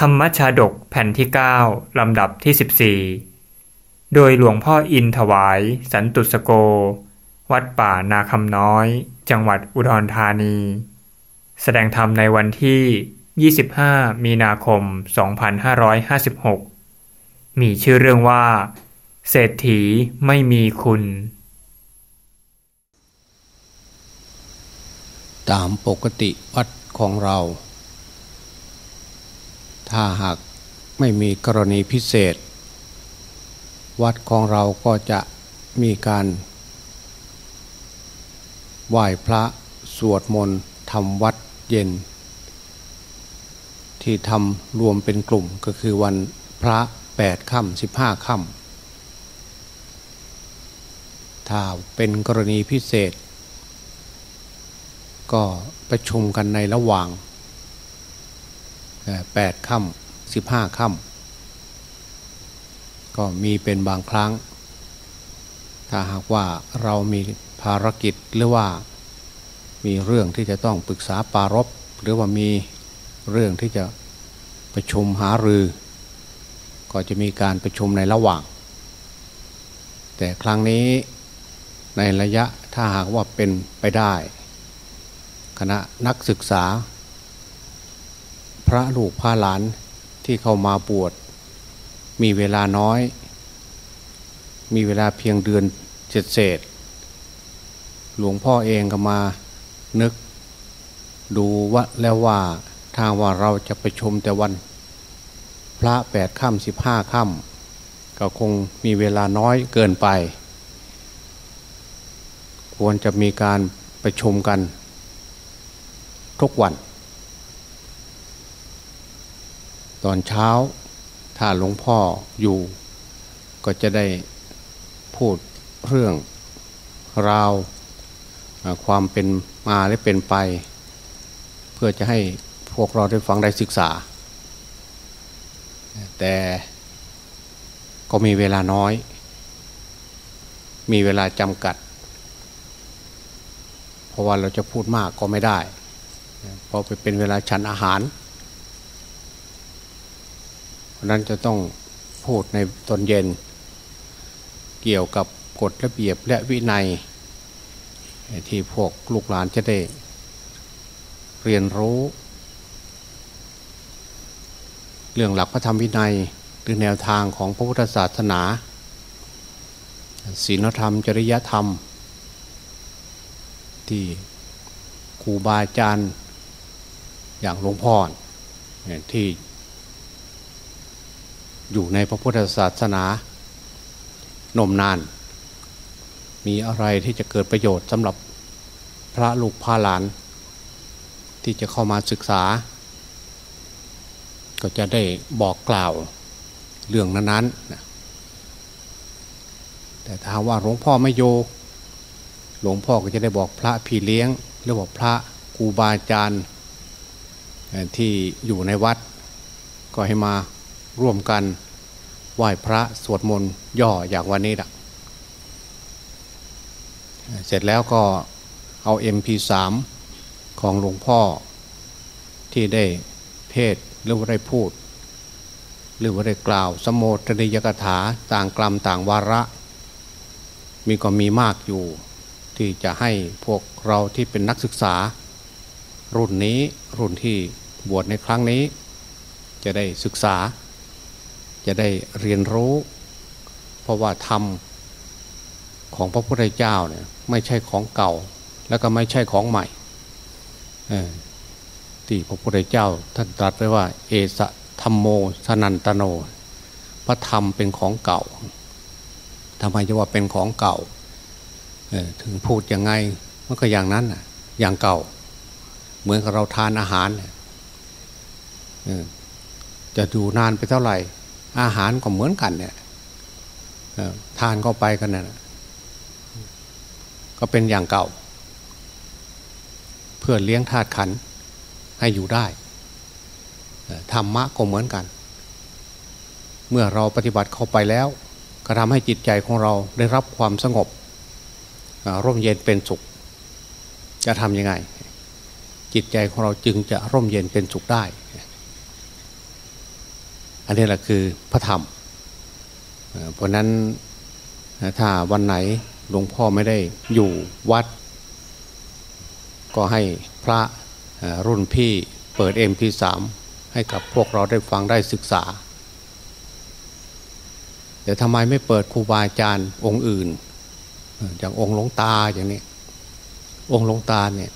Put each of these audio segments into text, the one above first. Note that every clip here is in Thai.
ธรรมชาดกแผ่นที่ 9 ลำดับที่ 14 โดยหลวงพ่ออินถวาย สันตุสโก วัดป่านาคำน้อย จังหวัดอุดรธานี แสดงธรรมในวันที่ 25 มีนาคม 2556 มีชื่อเรื่องว่า เศรษฐีไม่มีคุณ ตามปกติวัดของเรา ถ้าหากไม่มีกรณีพิเศษ วัดของเราก็จะมีการไหว้พระสวดมนต์ทำวัดเย็น ที่ทำรวมเป็นกลุ่มก็คือวันพระแปดค่ำสิบห้าค่ำถ้าเป็นกรณีพิเศษ ก็ประชุมกันในระหว่าง แปดค่ำสิบห้าค่ำก็มีเป็นบางครั้ง ถ้าหากว่าเรามีภารกิจหรือว่ามีเรื่องที่จะต้องปรึกษาปารบหรือว่ามีเรื่องที่จะประชุมหารือ ก็จะมีการประชุมในระหว่าง แต่ครั้งนี้ในระยะถ้าหากว่าเป็นไปได้ คณะนักศึกษา พระลูกพระหลานที่เข้ามาบวชมีเวลาน้อย มีเวลาเพียงเดือนเศษเศษ หลวงพ่อเองก็มานึก ดูว่าแล้วว่าทางว่าเราจะไปชมแต่วัน พระแปดค่ำสิบห้าค่ำก็คงมีเวลาน้อยเกินไป ควรจะมีการประชุมกัน ทุกวัน ตอนเช้า ถ้าหลวงพ่ออยู่ ก็จะได้พูดเรื่องราวความเป็นมาและเป็นไป เพื่อจะให้พวกเราได้ฟังได้ศึกษา แต่ก็มีเวลาน้อย มีเวลาจำกัด เพราะว่าเราจะพูดมากก็ไม่ได้ เพราะไปเป็นเวลาฉันอาหาร เพราะนั้นจะต้องพูดในตอนเย็น เกี่ยวกับกฎระเบียบและวินัย ที่พวกลูกหลานจะได้เรียนรู้ เรื่องหลักพระธรรมวินัยหรือแนวทางของพระพุทธศาสนาศีลธรรม จริยธรรม ที่ครูบาอาจารย์อย่างหลวงพ่อที่ อยู่ในพระพุทธศาสนานมนาน มีอะไรที่จะเกิดประโยชน์สำหรับพระลูกพระหลาน ที่จะเข้ามาศึกษา ก็จะได้บอกกล่าวเรื่องนั้นๆแต่ถ้าว่าหลวงพ่อไม่โย หลวงพ่อก็จะได้บอกพระพี่เลี้ยง หรือบอกพระครูบาอาจารย์ที่อยู่ในวัดก็ให้มา ร่วมกันไหว้พระสวดมนต์ย่ออย่างวันนี้ละเสร็จแล้วก็เอา MP3 ของหลวงพ่อที่ได้เทศหรือว่าได้พูด หรือว่าได้กล่าวสมโภชนิยกถาต่างกลัมต่างวาระ มีก็มีมากอยู่ ที่จะให้พวกเราที่เป็นนักศึกษา รุ่นนี้รุ่นที่บวชในครั้งนี้ จะได้ศึกษา จะได้เรียนรู้ เพราะว่าทำของพระพุทธเจ้าเนี่ยไม่ใช่ของเก่า แล้วก็ไม่ใช่ของใหม่ที่พระพุทธเจ้าท่านตรัสไว้ว่า เอสะธรรมโมสนันตโน พระธรรมเป็นของเก่าทำไมจะว่าเป็นของเก่าถึงพูดยังไงมันก็อย่างนั้นอย่างเก่า เหมือนกับเราทานอาหารจะดูนานไปเท่าไหร่ อาหารก็เหมือนกันเนี่ยทานเข้าไปกันเนี่ยก็เป็นอย่างเก่า เพื่อเลี้ยงธาตุขันให้อยู่ได้ธรรมะก็เหมือนกัน เมื่อเราปฏิบัติเข้าไปแล้ว ก็ทำให้จิตใจของเราได้รับความสงบร่มเย็นเป็นสุข จะทำยังไง จิตใจของเราจึงจะร่มเย็นเป็นสุขได้ อันนี้แหละคือพระธรรม เพราะนั้นถ้าวันไหนหลวงพ่อไม่ได้อยู่วัด ก็ให้พระรุ่นพี่เปิด MP3 ให้กับพวกเราได้ฟังได้ศึกษา แต่ทำไมไม่เปิดครูบาอาจารย์องค์อื่น อย่างองค์หลวงตาอย่างนี้ องค์หลวงตาเนี่ย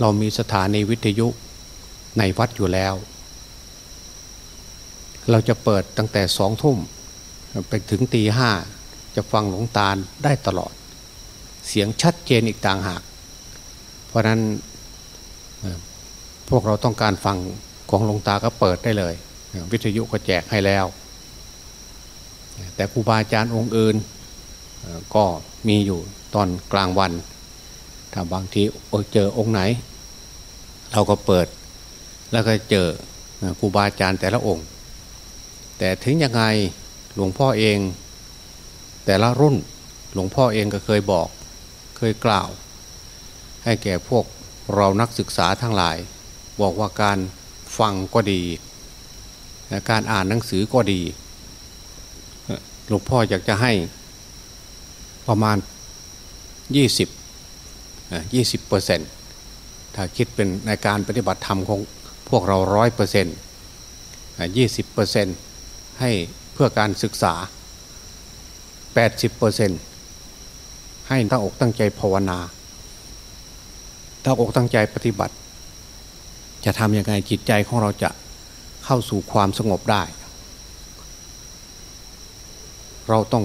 เรามีสถานีวิทยุในวัดอยู่แล้ว เราจะเปิดตั้งแต่สองทุ่มไปถึงตีห้าจะฟังหลวงตาได้ตลอด เสียงชัดเจนอีกต่างหาก เพราะนั้นพวกเราต้องการฟังของหลวงตาก็เปิดได้เลย วิทยุก็แจกให้แล้ว แต่ครูบาอาจารย์องค์อื่นก็มีอยู่ตอนกลางวัน ถ้าบางทีเจอองค์ไหน เราก็เปิด แล้วก็เจอครูบาอาจารย์แต่ละองค์ แต่ถึงยังไงหลวงพ่อเอง แต่ละรุ่นหลวงพ่อเองก็เคยบอก เคยกล่าว ให้แก่พวกเรานักศึกษาทั้งหลาย บอกว่าการฟังก็ดี การอ่านหนังสือก็ดี หลวงพ่ออยากจะให้ประมาณ 20 20เปอร์เซ็นต์ถ้าคิดเป็นในการปฏิบัติธรรมของพวกเราร้อยเปอร์เซ็นต์ยี่สิบเปอร์เซ็นต์ ให้เพื่อการศึกษา 80เปอร์เซ็นต์ให้ตั้งอกตั้งใจภาวนาตั้งอกตั้งใจปฏิบัติ จะทำยังไงจิตใจของเราจะเข้าสู่ความสงบได้ เราต้อง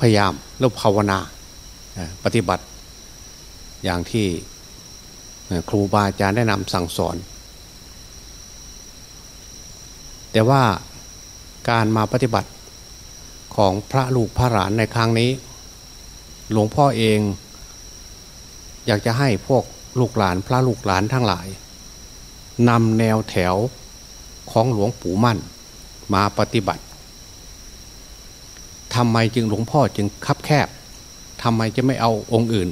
พยายามแล้วภาวนาปฏิบัติอย่างที่ครูบาอาจารย์ได้นำสั่งสอน แต่ว่าการมาปฏิบัติของพระลูกพระหลานในครั้งนี้ หลวงพ่อเอง อยากจะให้พวกลูกหลานพระลูกหลานทั้งหลายนำแนวแถวของหลวงปู่มั่นมาปฏิบัติทำไมจึงหลวงพ่อจึงคับแคบทำไมจะไม่เอาองค์อื่น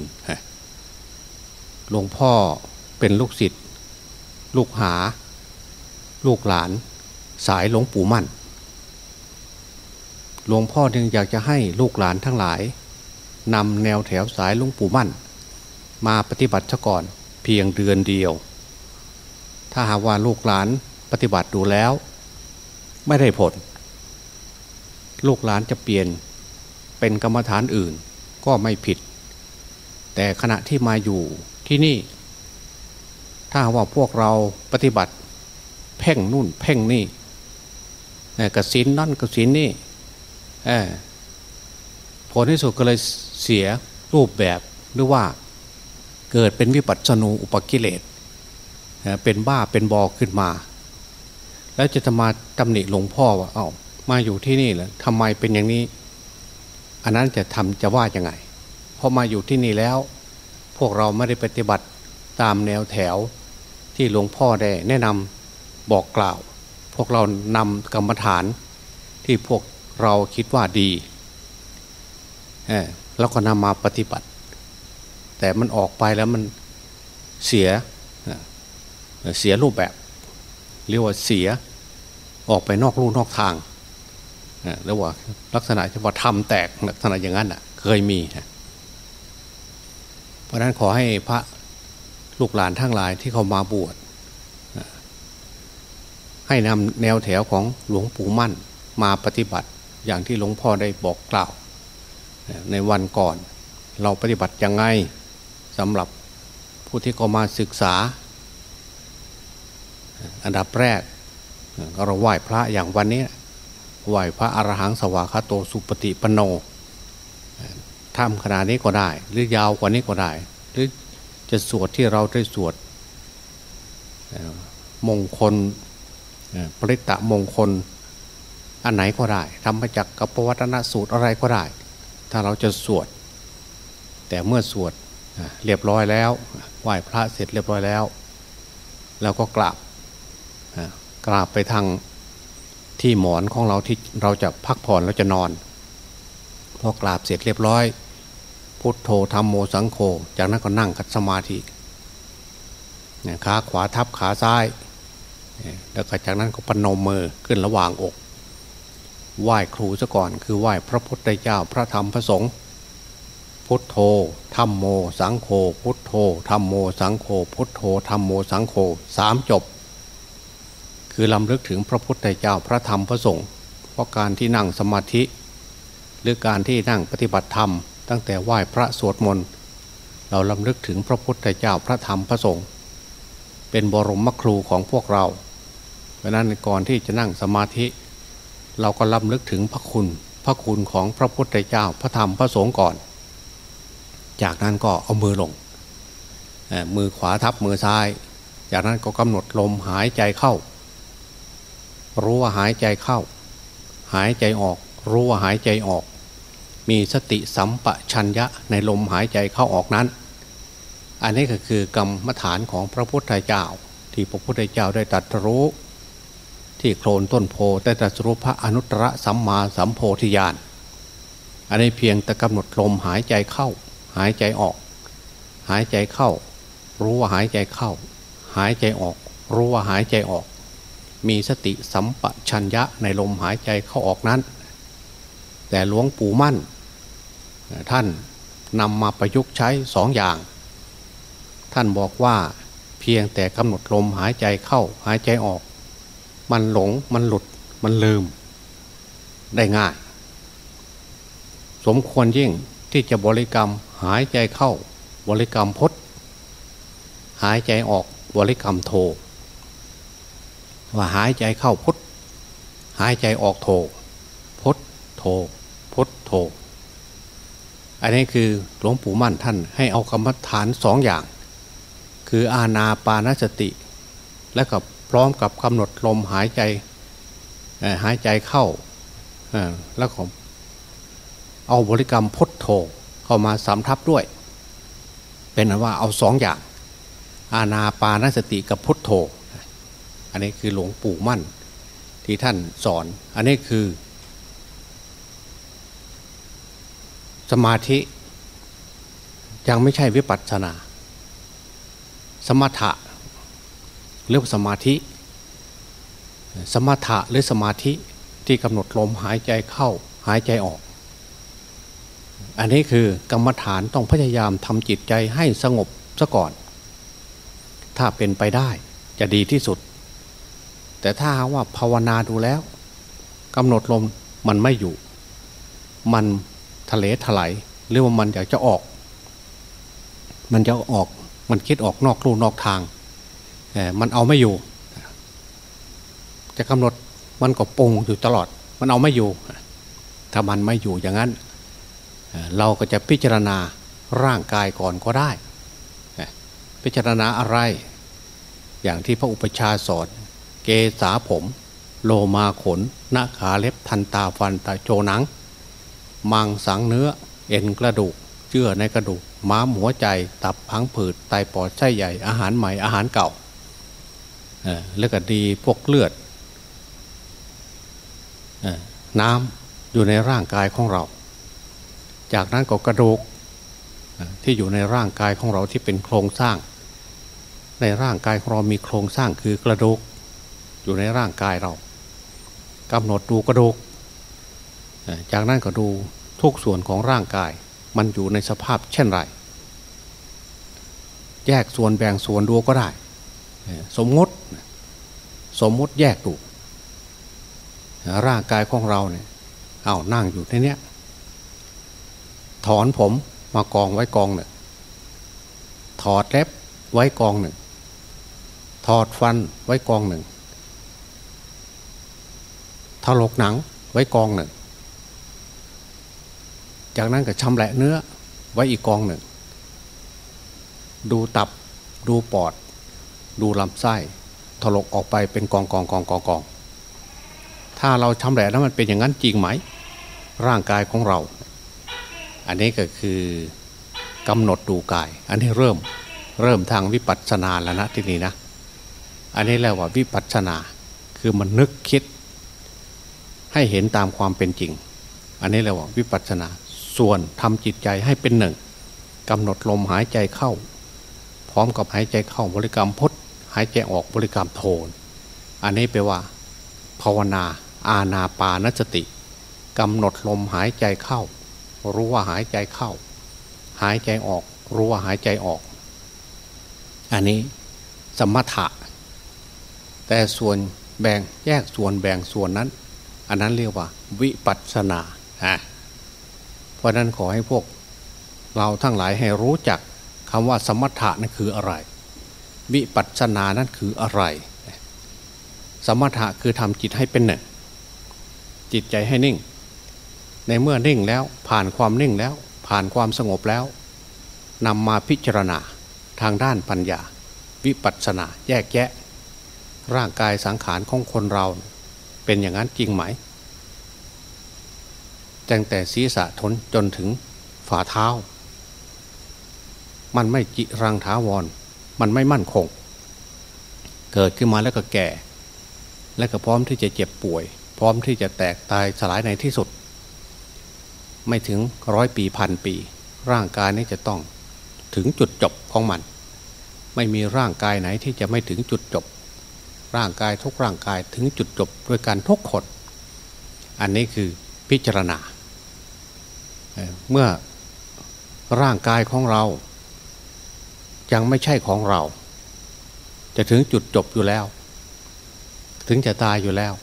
หลวงพ่อเป็นลูกศิษย์ลูกหา ลูกหลาน สายหลวงปู่มั่น หลวงพ่อจึงอยากจะให้ลูกหลานทั้งหลายนำแนวแถวสายหลวงปู่มั่น มาปฏิบัติซะก่อนเพียงเดือนเดียว ถ้าหากว่าลูกหลานปฏิบัติดูแล้ว ไม่ได้ผล ลูกหลานจะเปลี่ยนเป็นกรรมฐานอื่นก็ไม่ผิด แต่ขณะที่มาอยู่ที่นี่ ถ้าว่าพวกเราปฏิบัติ เพ่งนู่นเพ่งนี่ กระสินนั่นกระสินนี่ผลที่สุดก็เลยเสียรูปแบบหรือว่าเกิดเป็นวิปัสสนูอุปกิเลสเป็นบ้าเป็นบอขึ้นมา แล้วจะมาตำหนิหลวงพ่อว่าเอา้ามาอยู่ที่นี่แหละทำไมเป็นอย่างนี้ อันนั้นจะทำจะว่ายังไงพอมาอยู่ที่นี่แล้ว พวกเราไม่ได้ปฏิบัติตามแนวแถวที่หลวงพ่อได้แนะนำบอกกล่าว วกเรานำกรรมฐานที่พวกเราคิดว่าดีแล้วก็นำมาปฏิบัติ แต่มันออกไปแล้วมันเสียเสียรูปแบบ เรียกว่าเสียออกไปนอกลู่นอกทางแล้วว่าลักษณะที่ว่าทำแตกลักษณะอย่างนั้นอะ เคยมีเพราะนั้นขอให้พระลูกหลานทั้งหลายที่เขามาบวช ให้นำแนวแถวของหลวงปู่มั่นมาปฏิบัติอย่างที่หลวงพ่อได้บอกกล่าว ในวันก่อน เราปฏิบัติยังไงสำหรับผู้ที่เขามาศึกษา อันดับแรกเราไหว้พระอย่างวันนี้ไหว้พระอรหังสวากาโตสุปฏิปโนทำขนาดนี้ก็ได้ หรือยาวกว่านี้ก็ได้ หรือจะสวดที่เราได้สวดมงคล ปริตะมงคลอันไหนก็ได้ทำมาจากกัปวัตนสูตรอะไรก็ได้ ถ้าเราจะสวด แต่เมื่อสวดเรียบร้อยแล้วไหว้พระเสร็จเรียบร้อยแล้วเราก็กราบกราบไปทางที่หมอนของเราที่เราจะพักผ่อนเราจะนอนพอกราบเสร็จเรียบร้อย พุทโธธรรมโมสังโฆจากนั้นก็นั่งกัดสมาธิขาขวาทับขาซ้าย แล้วก็จากนั้นก็ปนมมือขึ้นระหว่างอก ไหว้ครูซะก่อนคือไหว้พระพุทธเจ้าพระธรรมพระสงฆ์พุทโธธรรมโม สังโฆ พุทโธธรรมโม สังโฆ พุทโธธรรมโม สังโฆสามจบ คือลำลึกถึงพระพุทธเจ้าพระธรรมพระสงฆ์เพราะการที่นั่งสมาธิ หรือการที่นั่งปฏิบัติธรรม ตั้งแต่ไหว้พระสวดมนต์เราลำลึกถึงพระพุทธเจ้าพระธรรมพระสงฆ์เป็นบรมครูของพวกเรา เพราะนั้นก่อนที่จะนั่งสมาธิ เราก็ลำลึกถึงพระคุณ พระคุณของพระพุทธเจ้าพระธรรมพระสงฆ์ก่อน จากนั้นก็เอามือลง มือขวาทับมือซ้าย จากนั้นก็กำหนดลมหายใจเข้า รู้ว่าหายใจเข้า หายใจออก รู้ว่าหายใจออก มีสติสัมปชัญญะในลมหายใจเข้าออกนั้น อันนี้ก็คือกรรมฐานของพระพุทธเจ้า ที่พระพุทธเจ้าได้ตรัสรู้ ที่โคลนต้นโพได้ตรัสรู้พระอนุตตรสัมมาสัมโพธิญาณอันนี้เพียงแต่กำหนดลมหายใจเข้า หายใจออก หายใจเข้า รู้ว่าหายใจเข้า หายใจออก รู้ว่าหายใจออก มีสติสัมปชัญญะในลมหายใจเข้าออกนั้น แต่หลวงปู่มั่น ท่านนำมาประยุกต์ใช้สองอย่าง ท่านบอกว่าเพียงแต่กำหนดลมหายใจเข้าหายใจออก มันหลงมันหลุดมันลืมได้ง่าย สมควรยิ่งที่จะบริกรรมหายใจเข้าบริกรรมพดหายใจออกบริกรรมโท ว่าหายใจเข้าพดหายใจออกโทพดโทพดโท อันนี้คือหลวงปู่มั่นท่านให้เอากรรมฐานสองอย่าง คืออาณาปานสติและกับ พร้อมกับกำหนดลมหายใจหายใจเข้าแล้วก็เอาบริกรรมพดโธเข้ามาสำทับด้วย เป็นว่าเอาสองอย่าง อาณาปานสติกับพุทโธ อันนี้คือหลวงปู่มั่นที่ท่านสอน อันนี้คือ สมาธิ ยังไม่ใช่วิปัสสนา สมถะ เรียกว่าสมาธิ สมถะหรือสมาธิที่กำหนดลมหายใจเข้าหายใจออก อันนี้คือกรรมฐานต้องพยายามทำจิตใจให้สงบซะก่อน ถ้าเป็นไปได้จะดีที่สุด แต่ถ้าว่าภาวนาดูแล้วกำหนดลมมันไม่อยู่ มันทะเลถลายหรือว่ามันอยากจะออก มันจะออกมันคิดออกนอกลู่นอกทาง มันเอาไม่อยู่ จะกำหนดมันก็ปงอยู่ตลอด มันเอาไม่อยู่ ถ้ามันไม่อยู่อย่างนั้น เราก็จะพิจารณาร่างกายก่อนก็ได้ พิจารณาอะไร อย่างที่พระอุปชาสอนเกษาผม โลมาขนหน้าขาเล็บทันตาฟันตาโจหนัง มังสังเนื้อ เอ็นกระดูกเชื่อในกระดูกม้ามหัวใจ ตับพังผืดไตปอดไส้ใหญ่อาหารใหม่อาหารเก่า แล้วก็ดีพวกเลือดน้ำอยู่ในร่างกายของเรา จากนั้นก็กระดูกที่อยู่ในร่างกายของเราที่เป็นโครงสร้าง ในร่างกายของเรามีโครงสร้างคือกระดูก อยู่ในร่างกายเรากำหนดดูกระดูก จากนั้นก็ดูทุกส่วนของร่างกาย มันอยู่ในสภาพเช่นไร แยกส่วนแบ่งส่วนดูก็ได้ สมมติ สมมติแยกดูร่างกายของเราเนี่ย เอานั่งอยู่ในเนี้ย ถอนผมมากองไว้กองหนึ่ง ถอดเล็บไว้กองหนึ่ง ถอดฟันไว้กองหนึ่ง ถลกหนังไว้กองหนึ่ง จากนั้นก็ชำแหละเนื้อไว้อีกกองหนึ่ง ดูตับ ดูปอด ดูลำไส้ ถลกออกไปเป็นกองกองกองกองกองถ้าเราชำแหละแล้วมันเป็นอย่างนั้นจริงไหม ร่างกายของเรา อันนี้ก็คือกำหนดดูกาย อันนี้เริ่มเริ่มทางวิปัสสนาแล้วนะที่นี้นะ อันนี้แล้วว่าวิปัสสนาคือมันนึกคิด ให้เห็นตามความเป็นจริง อันนี้แล้วว่าวิปัสสนา ส่วนทำจิตใจให้เป็นหนึ่งกำหนดลมหายใจเข้า พร้อมกับหายใจเข้าบริกรรมพดหายใจออกบริกรรมโทน อันนี้แปลว่า ภาวนา อาณาปานสติกำหนดลมหายใจเข้า รู้ว่าหายใจเข้า หายใจออก รู้ว่าหายใจออก อันนี้สมถะ แต่ส่วนแบ่งแยกส่วนแบ่งส่วนนั้น อันนั้นเรียกว่า วิปัสสนาฮะเพราะนั้นขอให้พวกเราทั้งหลายให้รู้จักคำว่าสมถะนั่นคืออะไร วิปัสสนานั่นคืออะไร สมถะคือทำจิตให้เป็นหนึ่ง จิตใจให้นิ่ง ในเมื่อนิ่งแล้วผ่านความนิ่งแล้ว ผ่านความสงบแล้วนำมาพิจารณาทางด้านปัญญา วิปัสสนาแยกแยะ ร่างกายสังขารของคนเรา เป็นอย่างนั้นจริงไหมตั้งแต่ศีรษะทนจนถึงฝ่าเท้า มันไม่จิรังถาวร มันไม่มั่นคง เกิดขึ้นมาแล้วก็แก่ และก็พร้อมที่จะเจ็บป่วย พร้อมที่จะแตกตายสลายในที่สุด ไม่ถึงร้อยปีพันปี ร่างกายนี้จะต้องถึงจุดจบของมัน ไม่มีร่างกายไหนที่จะไม่ถึงจุดจบ ร่างกายทุกร่างกายถึงจุดจบด้วยการทุกคนอันนี้คือพิจารณา เมื่อร่างกายของเรา ยังไม่ใช่ของเรา จะถึงจุดจบอยู่แล้ว ถึงจะตายอยู่แล้ว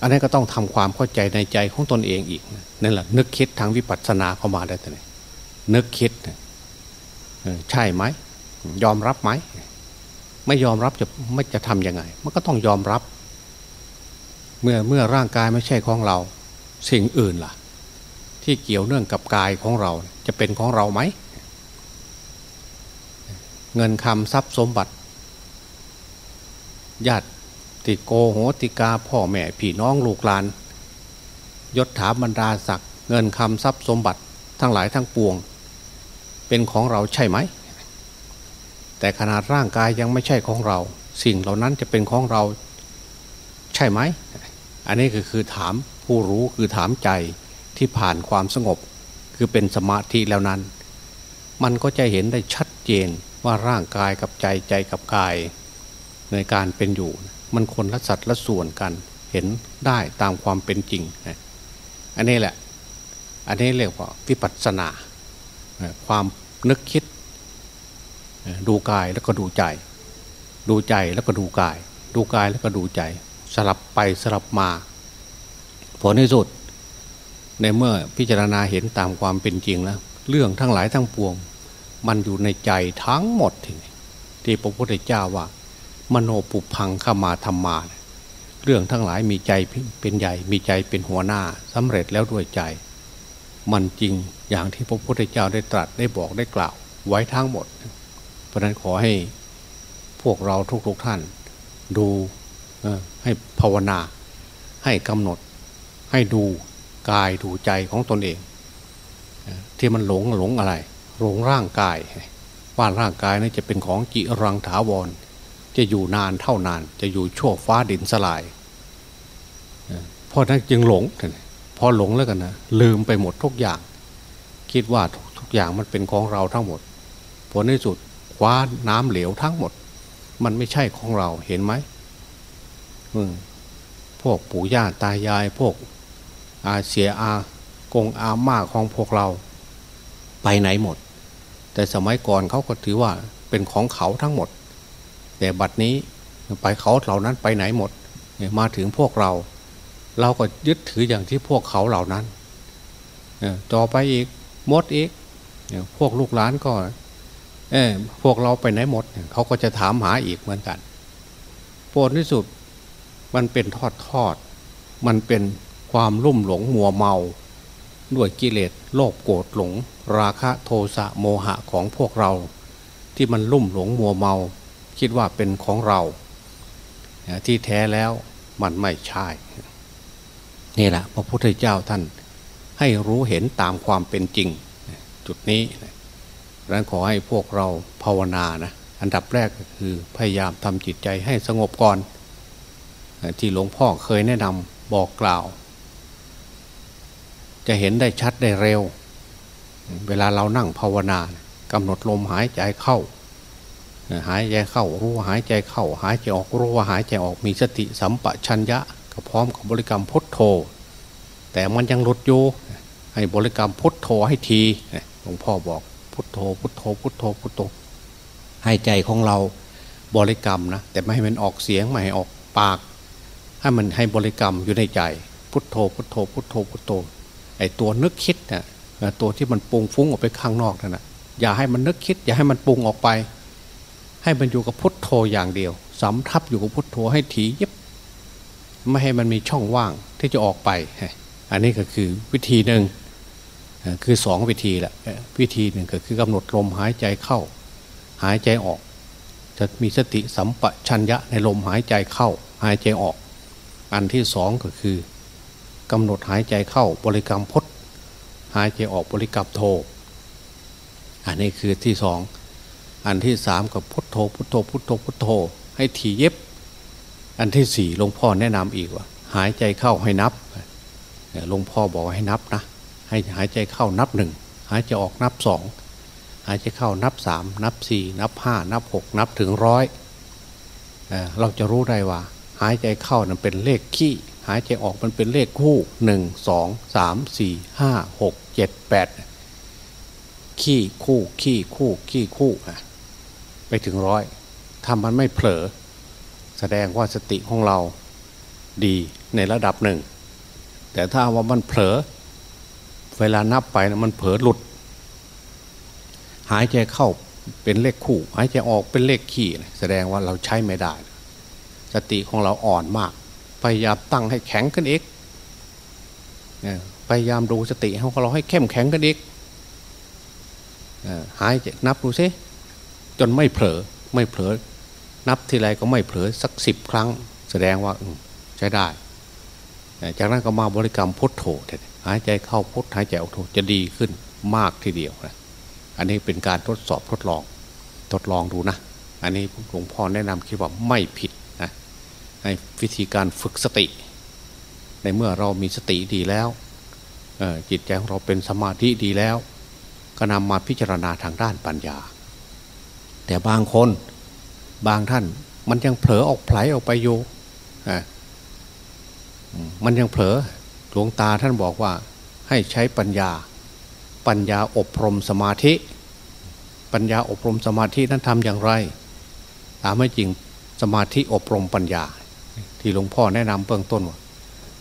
อันนี้ก็ต้องทำความเข้าใจในใจของตนเองอีกนั่นแหละนึกคิดทางวิปัสสนาเข้ามาได้แต่ไหนนึกคิดใช่ไหมยอมรับไหมไม่ยอมรับจะไม่จะทำยังไง มันก็ต้องยอมรับ เมื่อเมื่อร่างกายไม่ใช่ของเรา สิ่งอื่นล่ะ ที่เกี่ยวเนื่องกับกายของเรา จะเป็นของเราไหม เงินคำทรัพย์สมบัติญาติติโกโหติกาพ่อแม่พี่น้องลูกหลาน ยศถาบรรดาศักดิ์เงินคำทรัพย์สมบัติทั้งหลายทั้งปวง เป็นของเราใช่ไหม แต่ขนาดร่างกายยังไม่ใช่ของเรา สิ่งเหล่านั้นจะเป็นของเราใช่ไหม อันนี้ก็คือถามผู้รู้คือถามใจที่ผ่านความสงบ คือเป็นสมาธิแล้วนั้น มันก็จะเห็นได้ชัดเจน ว่าร่างกายกับใจใจกับกาย ในการเป็นอยู่ มันคนละสัดละส่วนกันเห็นได้ตามความเป็นจริง อันนี้แหละ อันนี้เรียกว่าวิปัสสนา ความนึกคิด ดูกายแล้วก็ดูใจ ดูใจแล้วก็ดูกาย ดูกายแล้วก็ดูใจ สลับไปสลับมา ผลในสุด ในเมื่อพิจารณาเห็นตามความเป็นจริงแล้ว เรื่องทั้งหลายทั้งปวง มันอยู่ในใจทั้งหมดทีที่พระพุทธเจ้าว่า มโนปุพังเข้ามาทำมา เรื่องทั้งหลายมีใจเป็นใหญ่มีใจเป็นหัวหน้าสำเร็จแล้วด้วยใจ มันจริงอย่างที่พระพุทธเจ้าได้ตรัสได้บอกได้กล่าว ไว้ทั้งหมด เพราะนั้นขอให้พวกเราทุกๆทท่าน ดูให้ภาวนา ให้กำหนด ให้ดูกายดูใจของตนเอง ที่มันหลงหลงอะไร หลงร่างกายว่าร่างกายนั้นจะเป็นของจิรังถาวร จะอยู่นานเท่านาน จะอยู่ชั่วฟ้าดินสลายเพราะนั้นจึงหลงพอหลงแล้วกันนะลืมไปหมดทุกอย่าง คิดว่าทุกทุกอย่างมันเป็นของเราทั้งหมด ผลในสุดคว้าน้ำเหลวทั้งหมด มันไม่ใช่ของเราเห็นไหมพวกปู่ย่าตายายพวกอาเสียอากงอาม่าของพวกเรา ไปไหนหมด แต่สมัยก่อนเขาก็ถือว่าเป็นของเขาทั้งหมด แต่บัดนี้ไปเขาเหล่านั้นไปไหนหมด มาถึงพวกเรา เราก็ยึดถืออย่างที่พวกเขาเหล่านั้นต่อไปอีกมดอีกพวกลูกหลานก็เออพวกเราไปไหนหมดเขาก็จะถามหาอีกเหมือนกันโปรดที่สุดมันเป็นทอดทอด มันเป็นความลุ่มหลงมัวเมา ด้วยกิเลสโลภโกรธหลง ราคะโทสะโมหะของพวกเรา ที่มันลุ่มหลงมัวเมา คิดว่าเป็นของเรา ที่แท้แล้วมันไม่ใช่ นี่แหละพระพุทธเจ้าท่านให้รู้เห็นตามความเป็นจริง จุดนี้ดังนั้นขอให้พวกเราภาวนานะอันดับแรกก็คือพยายามทำจิตใจให้สงบก่อน ที่หลวงพ่อเคยแนะนำบอกกล่าว จะเห็นได้ชัดได้เร็ว เวลาเรานั่งภาวนากำหนดลมหายใจเข้า หายใจเข้ารู้ว่าหายใจเข้า หายใจออกรู้ว่าหายใจออกมีสติสัมปชัญญะก็พร้อมกับบริกรรมพุทโธ แต่มันยังหลุดอยู่ให้บริกรรมพุทโธให้ทีหลวงพ่อบอกพุทโธ พุทโธ พุทโธพุทโธให้ใจของเราบริกรรมนะแต่ไม่ให้มันออกเสียงไม่ให้ออกปาก ให้มันให้บริกรรมอยู่ในใจ พุทโธพุทโธพุทโธพุทโธไอตัวนึกคิดนะ ตัวที่มันปุงฟุ้งออกไปข้างนอกนั่นแนะอย่าให้มันนึกคิด อย่าให้มันปุงออกไป ให้มันอยู่กับพุทโธอย่างเดียวสำทับอยู่กับพุทโธให้ถียิบไม่ให้มันมีช่องว่างที่จะออกไป อันนี้ก็คือวิธีหนึ่งคือสองวิธีแหละวิธีหนึ่งก็คือกำหนดลมหายใจเข้า หายใจออก จะมีสติสัมปชัญญะในลมหายใจเข้า หายใจออก อันที่สองก็คือกำหนดหายใจเข้าบริกรรมพด หายใจออกบริกรรมโท อันนี้คือที่สองอันที่สามกับพุทโธพุทโธพุทโธพุทโธ ให้ถี่เย็บ อันที่สี่หลวงพ่อแนะนำอีกว่า หายใจเข้าให้นับหลวงพ่อบอกให้นับนะให้หายใจเข้านับหนึ่งหายใจออกนับสองหายใจเข้านับสามนับสี่นับห้านับหกนับถึงร้อยเราจะรู้ได้ว่า หายใจเข้านั้นเป็นเลขขี้ หายใจออกมันเป็นเลขคู่หนึ่งสองสามสี่ห้าหกเจ็ดแปดขี้คู่ขี้คู่ขี้คู่ไปถึงร้อยถ้ามันไม่เผลอ แสดงว่าสติของเราดีในระดับหนึ่ง แต่ถ้าว่ามันเผลอ เวลานับไปนะมันเผลอหลุด หายใจเข้าเป็นเลขคู่ หายใจออกเป็นเลขขี้แสดงว่าเราใช้ไม่ได้ สติของเราอ่อนมาก พยายามตั้งให้แข็งกันอีกพยายามดูสติของเราให้เข้มแข็งกันอีกหายนับดูซิจนไม่เผลอไม่เผลอ นับทีไรก็ไม่เผลอสักสิบครั้ง แสดงว่าใช้ได้ จากนั้นก็มาบริกรรมพุทโธหายใจเข้าพุทหายใจออกโธจะดีขึ้นมากทีเดียวนะอันนี้เป็นการทดสอบทดลอง ทดลองดูนะ อันนี้หลวงพ่อแนะนำคิดว่าไม่ผิด ในวิธีการฝึกสติ ในเมื่อเรามีสติดีแล้วจิตใจของเราเป็นสมาธิดีแล้ว ก็นำมาพิจารณาทางด้านปัญญา แต่บางคนบางท่านมันยังเผลอออกไผลออกไปอยู่มันยังเผลอหลวงตาท่านบอกว่าให้ใช้ปัญญา ปัญญาอบรมสมาธิ ปัญญาอบรมสมาธินั้นทำอย่างไรตามไม่จริงสมาธิอบรมปัญญา ที่หลวงพ่อแนะนำเบื้องต้นว่า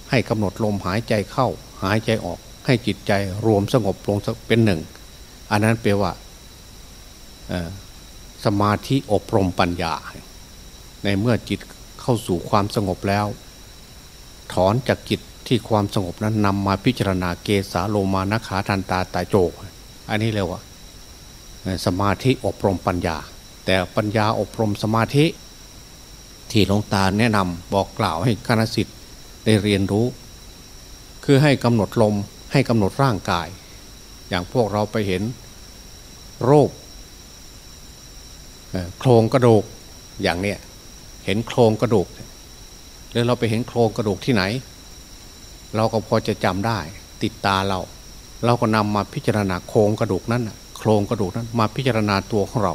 ให้กำหนดลมหายใจเข้า หายใจออก ให้จิตใจรวมสงบลงเป็นหนึ่ง อันนั้นแปลว่าสมาธิอบรมปัญญา ในเมื่อจิตเข้าสู่ความสงบแล้ว ถอนจากจิตที่ความสงบนั้นนำมาพิจารณาเกสาโลมานขาทันตาตาโจก อันนี้เรียกว่าสมาธิอบรมปัญญา แต่ปัญญาอบรมสมาธิ ที่หลวงตาแนะนำบอกกล่าวให้คณะสิทธิ์ได้เรียนรู้ คือให้กำหนดลมให้กำหนดร่างกาย อย่างพวกเราไปเห็นโรคโครงกระดูกอย่างเนี้ยเห็นโครงกระดูกหรือเราไปเห็นโครงกระดูกที่ไหน เราก็พอจะจำได้ ติดตาเรา เราก็นำมาพิจารณาโครงกระดูกนั้นโครงกระดูกนั้นมาพิจารณาตัวของเรา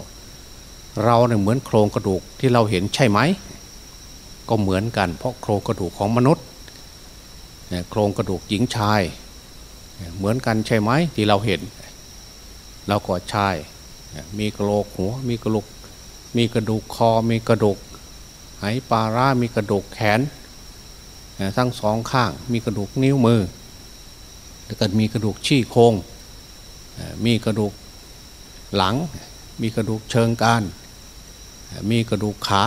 เราเนี่ยเหมือนโครงกระดูกที่เราเห็นใช่ไหม ก็เหมือนกัน เพราะโครงกระดูกของมนุษย์โครงกระดูกหญิงชาย เหมือนกันใช่ไหมที่เราเห็น เราก็ชายมีกระโหลกหัวมีกระโหลกมีกระดูกคอมีกระดูกไหปลาร่ามีกระดูกแขนทั้งสองข้างมีกระดูกนิ้วมือแล้วก็มีกระดูกชี้โครงมีกระดูกหลัง มีกระดูกเชิงการ มีกระดูกขา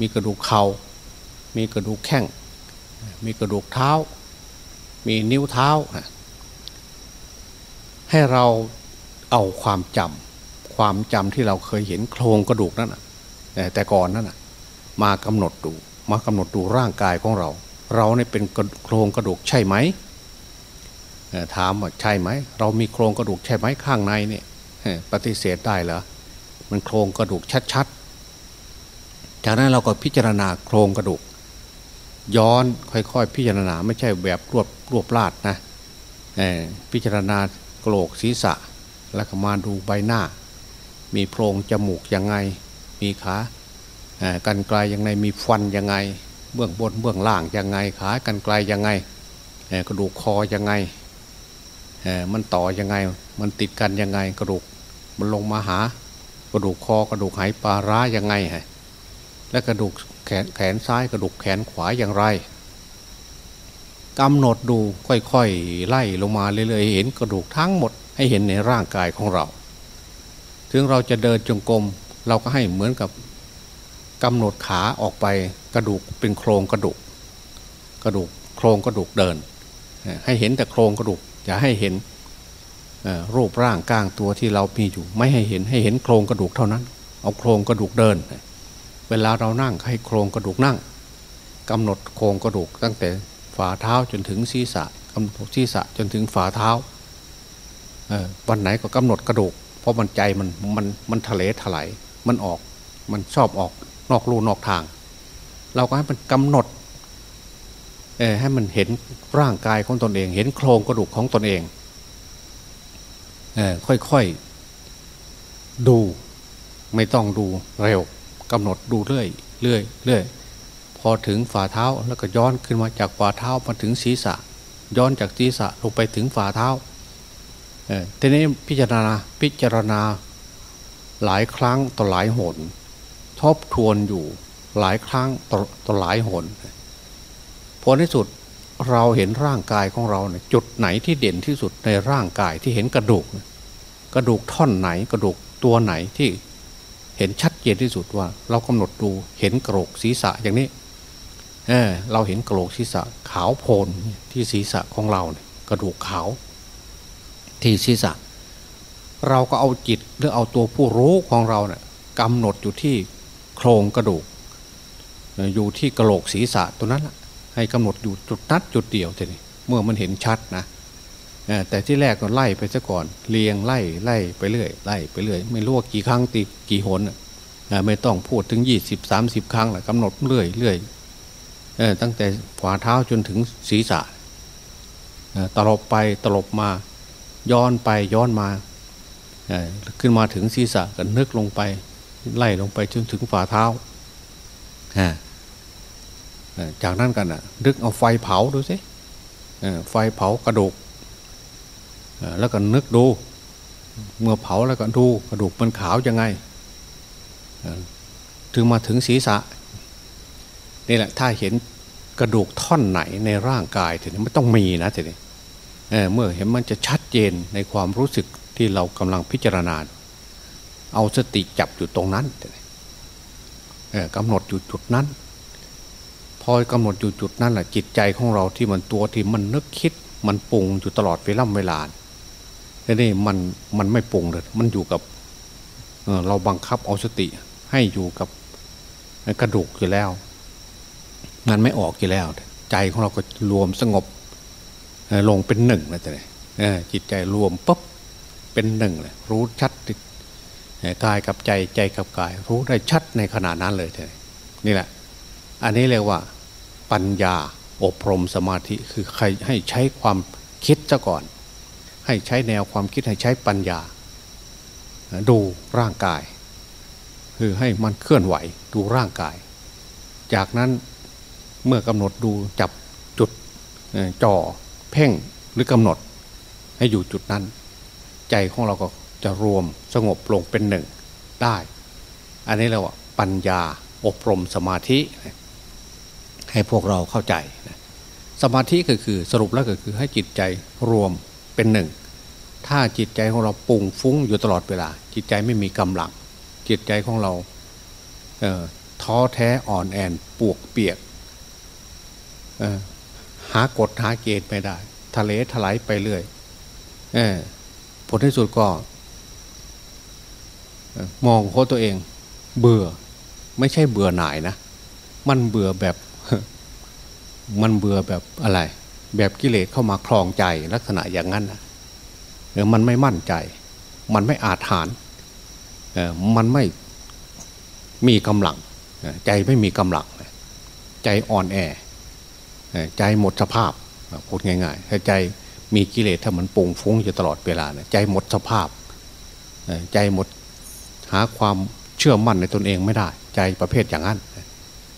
มีกระดูกเขา่ามีกระดูกแข้ง มีกระดูกเท้า มีนิ้วเท้า ให้เราเอาความจำความจำที่เราเคยเห็นโครงกระดูกนั่นแต่ก่อนนั่นมากำหนดดูมากำหนดดูร่างกายของเรา เราเนี่ยเป็นโครงกระดูกใช่ไหมถามว่าใช่ไหม เรามีโครงกระดูกใช่ไหมข้างในเนี่ยปฏิเสธได้เหรอมันโครงกระดูกชัดๆ จากนั้นเราก็พิจารณาโครงกระดูก ย้อนค่อยๆ พิจารณาไม่ใช่แบบรวบรวบลาดนะพิจารณากระโหลกศีรษะ แล้วก็มาดูใบหน้า มีโพรงจมูกยังไง มีขากันไกลยังไงมีฟันยังไง เบื้องบนเบื้องล่างยังไงขากันไกลยังไงกระดูกคอยังไงมันต่อยังไง มันติดกันยังไงกระดูกมันลงมาหากระดูกคอกระดูกหายปลาร้ายังไงฮะ และกระดูกแขนแขนซ้ายกระดูกแขนขวาอย่างไรกำหนดดูค่อยๆ ไล่ลงมาเรื่อยๆเห็นกระดูกทั้งหมดให้เห็นในร่างกายของเรา ถึงเราจะเดินจงกรมเราก็ให้เหมือนกับกำหนดขาออกไปกระดูกเป็นโครงกระดูก กระดูกโครงกระดูกเดิน ให้เห็นแต่โครงกระดูกอย่าให้เห็นรูปร่างกลางตัวที่เรามีอยู่ ไม่ให้เห็นให้เห็นโครงกระดูกเท่านั้น เอาโครงกระดูกเดิน เวลาเรานั่งให้โครงกระดูกนั่งกำหนดโครงกระดูกตั้งแต่ฝ่าเท้าจนถึงศีรษะกำหนดศีรษะจนถึงฝ่าเท้าวันไหนก็กำหนดกระดูก เพราะมันใจมันมันมันทะเลถลายมันออกมันชอบออกนอกรูนอกทาง เราก็ให้มันกำหนดให้มันเห็นร่างกายของตนเอง เห็นโครงกระดูกของตนเองเอค่อยๆดูไม่ต้องดูเร็ว กำหนดดูเรื่อยเรื่อยเรื่อยพอถึงฝ่าเท้าแล้วก็ย้อนขึ้นมาจากฝ่าเท้ามาถึงศีรษะ ย้อนจากศีรษะลงไปถึงฝ่าเท้าเออทีนี้พิจารณาพิจารณาหลายครั้งต่อหลายหน ทบทวนอยู่หลายครั้งต่อตอหลายหนผลที่สุดเราเห็นร่างกายของเราเนี่ยจุดไหนที่เด่นที่สุดในร่างกายที่เห็นกระดูก กระดูกท่อนไหนกระดูกตัวไหนที่ เห็นชัดเจนที่สุดว่า เรากำหนดดูเห็นกระโหลกศีรษะอย่างนี้เออเราเห็นกระโหลกศีรษะขาวโพลนที่ศีรษะของเราเนี่ยกระดูกขาว ที่ศีรษะ เราก็เอาจิตหรือเอาตัวผู้รู้ของเราเนี่ยกำหนดอยู่ที่โครงกระดูก อยู่ที่กระโหลกศีรษะตัวนั้นแหละให้กำหนดอยู่จุดนัดจุดเดียวทีนี้เมื่อมันเห็นชัดนะ แต่ที่แรกก็ไล่ไปซะก่อนเรียงไล่ไล่ไปเรื่อยไล่ไปเรื่อยไม่รู้ว่ากี่ครั้งตีกี่หนไม่ต้องพูดถึงยี่สิบสามสิบครั้งแหละกำหนดเรื่อยเรื่อยตั้งแต่ฝ่าเท้าจนถึงศีรษะตลบไปตลบมาย้อนไปย้อนมาขึ้นมาถึงศีรษะก็นึกลงไป ไล่ลงไปจนถึงฝ่าเท้าจากนั้นกันอะนึกเอาไฟเผาดูสิไฟเผากระดูก แล้วก็นึกดู เมื่อเผาแล้วก็ดูกระดูกมันขาวยังไงถึงมาถึงศีรษะนี่แหละถ้าเห็นกระดูกท่อนไหนในร่างกายทีนี้ไม่ต้องมีนะทีนี้เเมื่อเห็นมันจะชัดเจนในความรู้สึกที่เรากำลังพิจารณา เอาสติจับอยู่ตรงนั้นกำหนดอยู่จุดนั้น พอกำหนดอยู่จุดนั้นแหละจิตใจของเราที่มันตัวที่มันนึกคิดมันปรุงอยู่ตลอดเวลาเวลา นี่มันมันไม่ปรุงเลยมันอยู่กับเราบังคับเอาสติ ให้อยู่กับกระดูกอยู่แล้วมันไม่ออกอยู่แล้ว ใจของเราก็รวมสงบลงเป็นหนึ่งนะจ๊ะจิตใจรวมปุ๊บเป็นหนึ่งเลยรู้ชัดกายกับใจใจกับกาย รู้ได้ชัดในขณะนั้นเลยนี่แหละ อันนี้เรียกว่า ปัญญาอบรมสมาธิคือใครให้ใช้ความคิดซะก่อน ให้ใช้แนวความคิดให้ใช้ปัญญา ดูร่างกาย คือให้มันเคลื่อนไหวดูร่างกาย จากนั้นเมื่อกำหนดดูจับจุดจ่อเพ่งหรือกำหนด ให้อยู่จุดนั้น ใจของเราก็จะรวมสงบลงเป็นหนึ่งได้ อันนี้เราว่าปัญญาอบรมสมาธิ ให้พวกเราเข้าใจ สมาธิก็คือสรุปแล้วก็คือให้จิตใจรวม เป็นหนึ่ง ถ้าจิตใจของเราปุ่งฟุ้งอยู่ตลอดเวลา จิตใจไม่มีกำลัง จิตใจของเราเท้อแท้อ่อนแอนปวกเปียกหากฎหาเกณฑ์ไม่ได้ ทะเลถลายไปเรื่อยผลที่สุดก็ มองโคตัวเอง เบื่อ ไม่ใช่เบื่อหน่ายนะ มันเบื่อแบบ มันเบื่อแบบอะไร แบบกิเลสเข้ามาคลองใจลักษณะอย่างนั้นนะเออมันไม่มั่นใจ มันไม่อาจหารเออมันไม่มีกำลัง ใจไม่มีกำลัง ใจอ่อนแอ ใจหมดสภาพพูดง่ายๆถ้าใจมีกิเลสถ้ามันปุงฟุ้งอยู่ตลอดเวลาเนี่ยใจหมดสภาพ ใจหมดหาความเชื่อมั่นในตนเองไม่ได้ ใจประเภทอย่างนั้น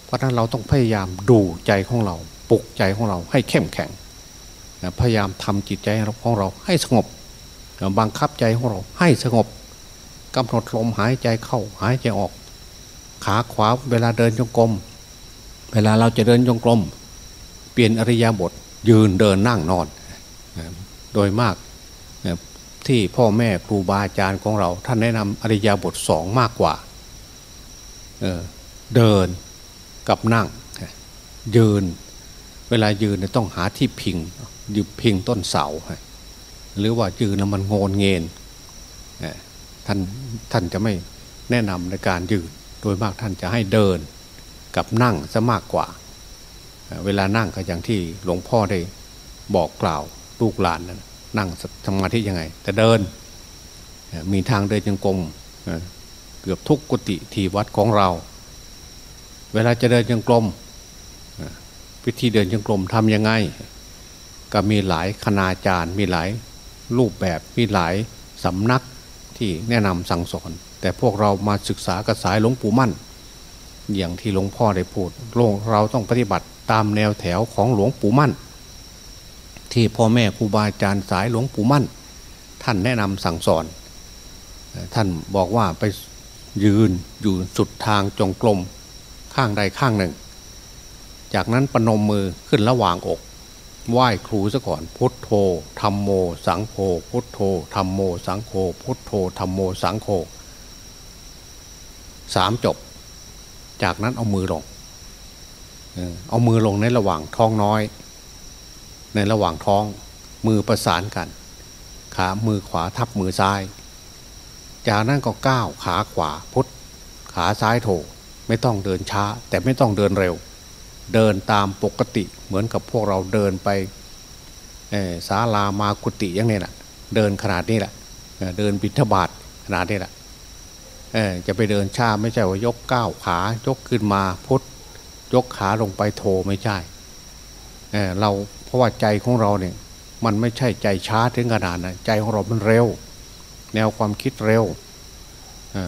เพราะนั้นเราต้องพยายามดูใจของเราปลุกใจของเราให้เข้มแข็ง พยายามทำจิตใจของเราให้สงบบังคับใจของเราให้สงบกำหนดลมหายใจเข้าหายใจออก ขาขวาเวลาเดินจงกรมเวลาเราจะเดินจงกรมเปลี่ยนอริยบทยืนเดินนั่งนอน โดยมากที่พ่อแม่ครูบาอาจารย์ของเรา ท่านแนะนำอริยบทสองมากกว่าเเดินกับนั่งยืน เวลายืนต้องหาที่พิง ยืนพิงต้นเสาหรือว่ายืนแล้วมันโงนเงินท่านท่านจะไม่แนะนำในการยืน โดยมากท่านจะให้เดินกับนั่งซะมากกว่า เวลานั่งก็อย่างที่หลวงพ่อได้บอกกล่าวลูกหลานนั้นนั่งสมาธิยังไง แต่เดิน มีทางเดินจงกรมเกือบทุกกุฏิที่วัดของเรา เวลาจะเดินจงกรมวิธีเดินจงกรมทำยังไง ก็มีหลายคณาจารย์ มีหลายรูปแบบมีหลายสำนักที่แนะนำสั่งสอน แต่พวกเรามาศึกษากระสายหลวงปู่มั่น อย่างที่หลวงพ่อได้พูดโลกเราต้องปฏิบัติตามแนวแถวของหลวงปู่มั่น ที่พ่อแม่ครูบาอาจารย์สายหลวงปู่มั่น ท่านแนะนำสั่งสอน ท่านบอกว่าไปยืนอยู่สุดทางจงกรมข้างใดข้างหนึ่ง จากนั้นปนมมือขึ้นระหว่างอก ไหว้ครูซะก่อน พุทโธธรรมโม สังโฆพุทโธธรรมโม สังโฆพุทโธธรรมโม สังโฆสามจบ จากนั้นเอามือลงเอามือลงในระหว่างท้องน้อย ในระหว่างท้อง มือประสานกัน ขามือขวาทับมือซ้าย จากนั้นก็ก้าวขาขวาพุทขาซ้ายโถ ไม่ต้องเดินช้า แต่ไม่ต้องเดินเร็ว เดินตามปกติ เหมือนกับพวกเราเดินไปศาลามากุฏิอย่างนี้แหละเดินขนาดนี้แหละเดินบิณฑบาตขนาดนี้แหละจะไปเดินช้าไม่ใช่ว่ายกก้าวขายกขึ้นมาพุทยกขาลงไปโถไม่ใช่เเราเพราะว่าใจของเราเนี่ยมันไม่ใช่ใจช้าถึงขนาดนะใจของเรามันเร็ว แนวความคิดเร็ว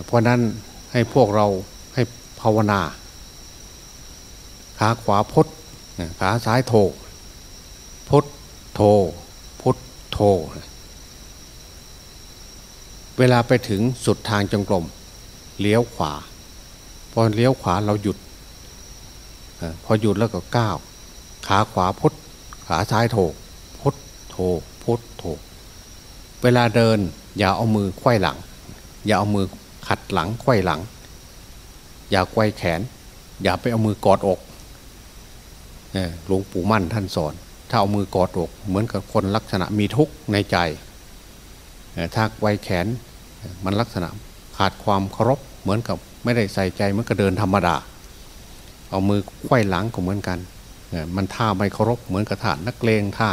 เพราะนั้นให้พวกเราให้ภาวนา ขาขวาพดขาซ้ายโถพดโถพดโถเวลาไปถึงสุดทางจงกรมเลี้ยวขวา พอเลี้ยวขวาเราหยุด พอหยุดแล้วก็ก้าวขาขวาพดขาซ้ายโถพดโถพดโถเวลาเดิน อย่าเอามือไขว้หลัง อย่าเอามือขัดหลังไขว้หลัง อย่าไขว้แขน อย่าไปเอามือกอดอก หลวงปู่มั่นท่านสอน ถ้าเอามือกอดอก เหมือนกับคนลักษณะมีทุกข์ในใจถ้าไวแขนมันลักษณะขาดความเคารพเหมือนกับไม่ได้ใส่ใจเหมือนกับเดินธรรมดา เอามือไขว้หลังก็เหมือนกัน มันท่าไม่เคารพเหมือนกับท่านักเลงท่า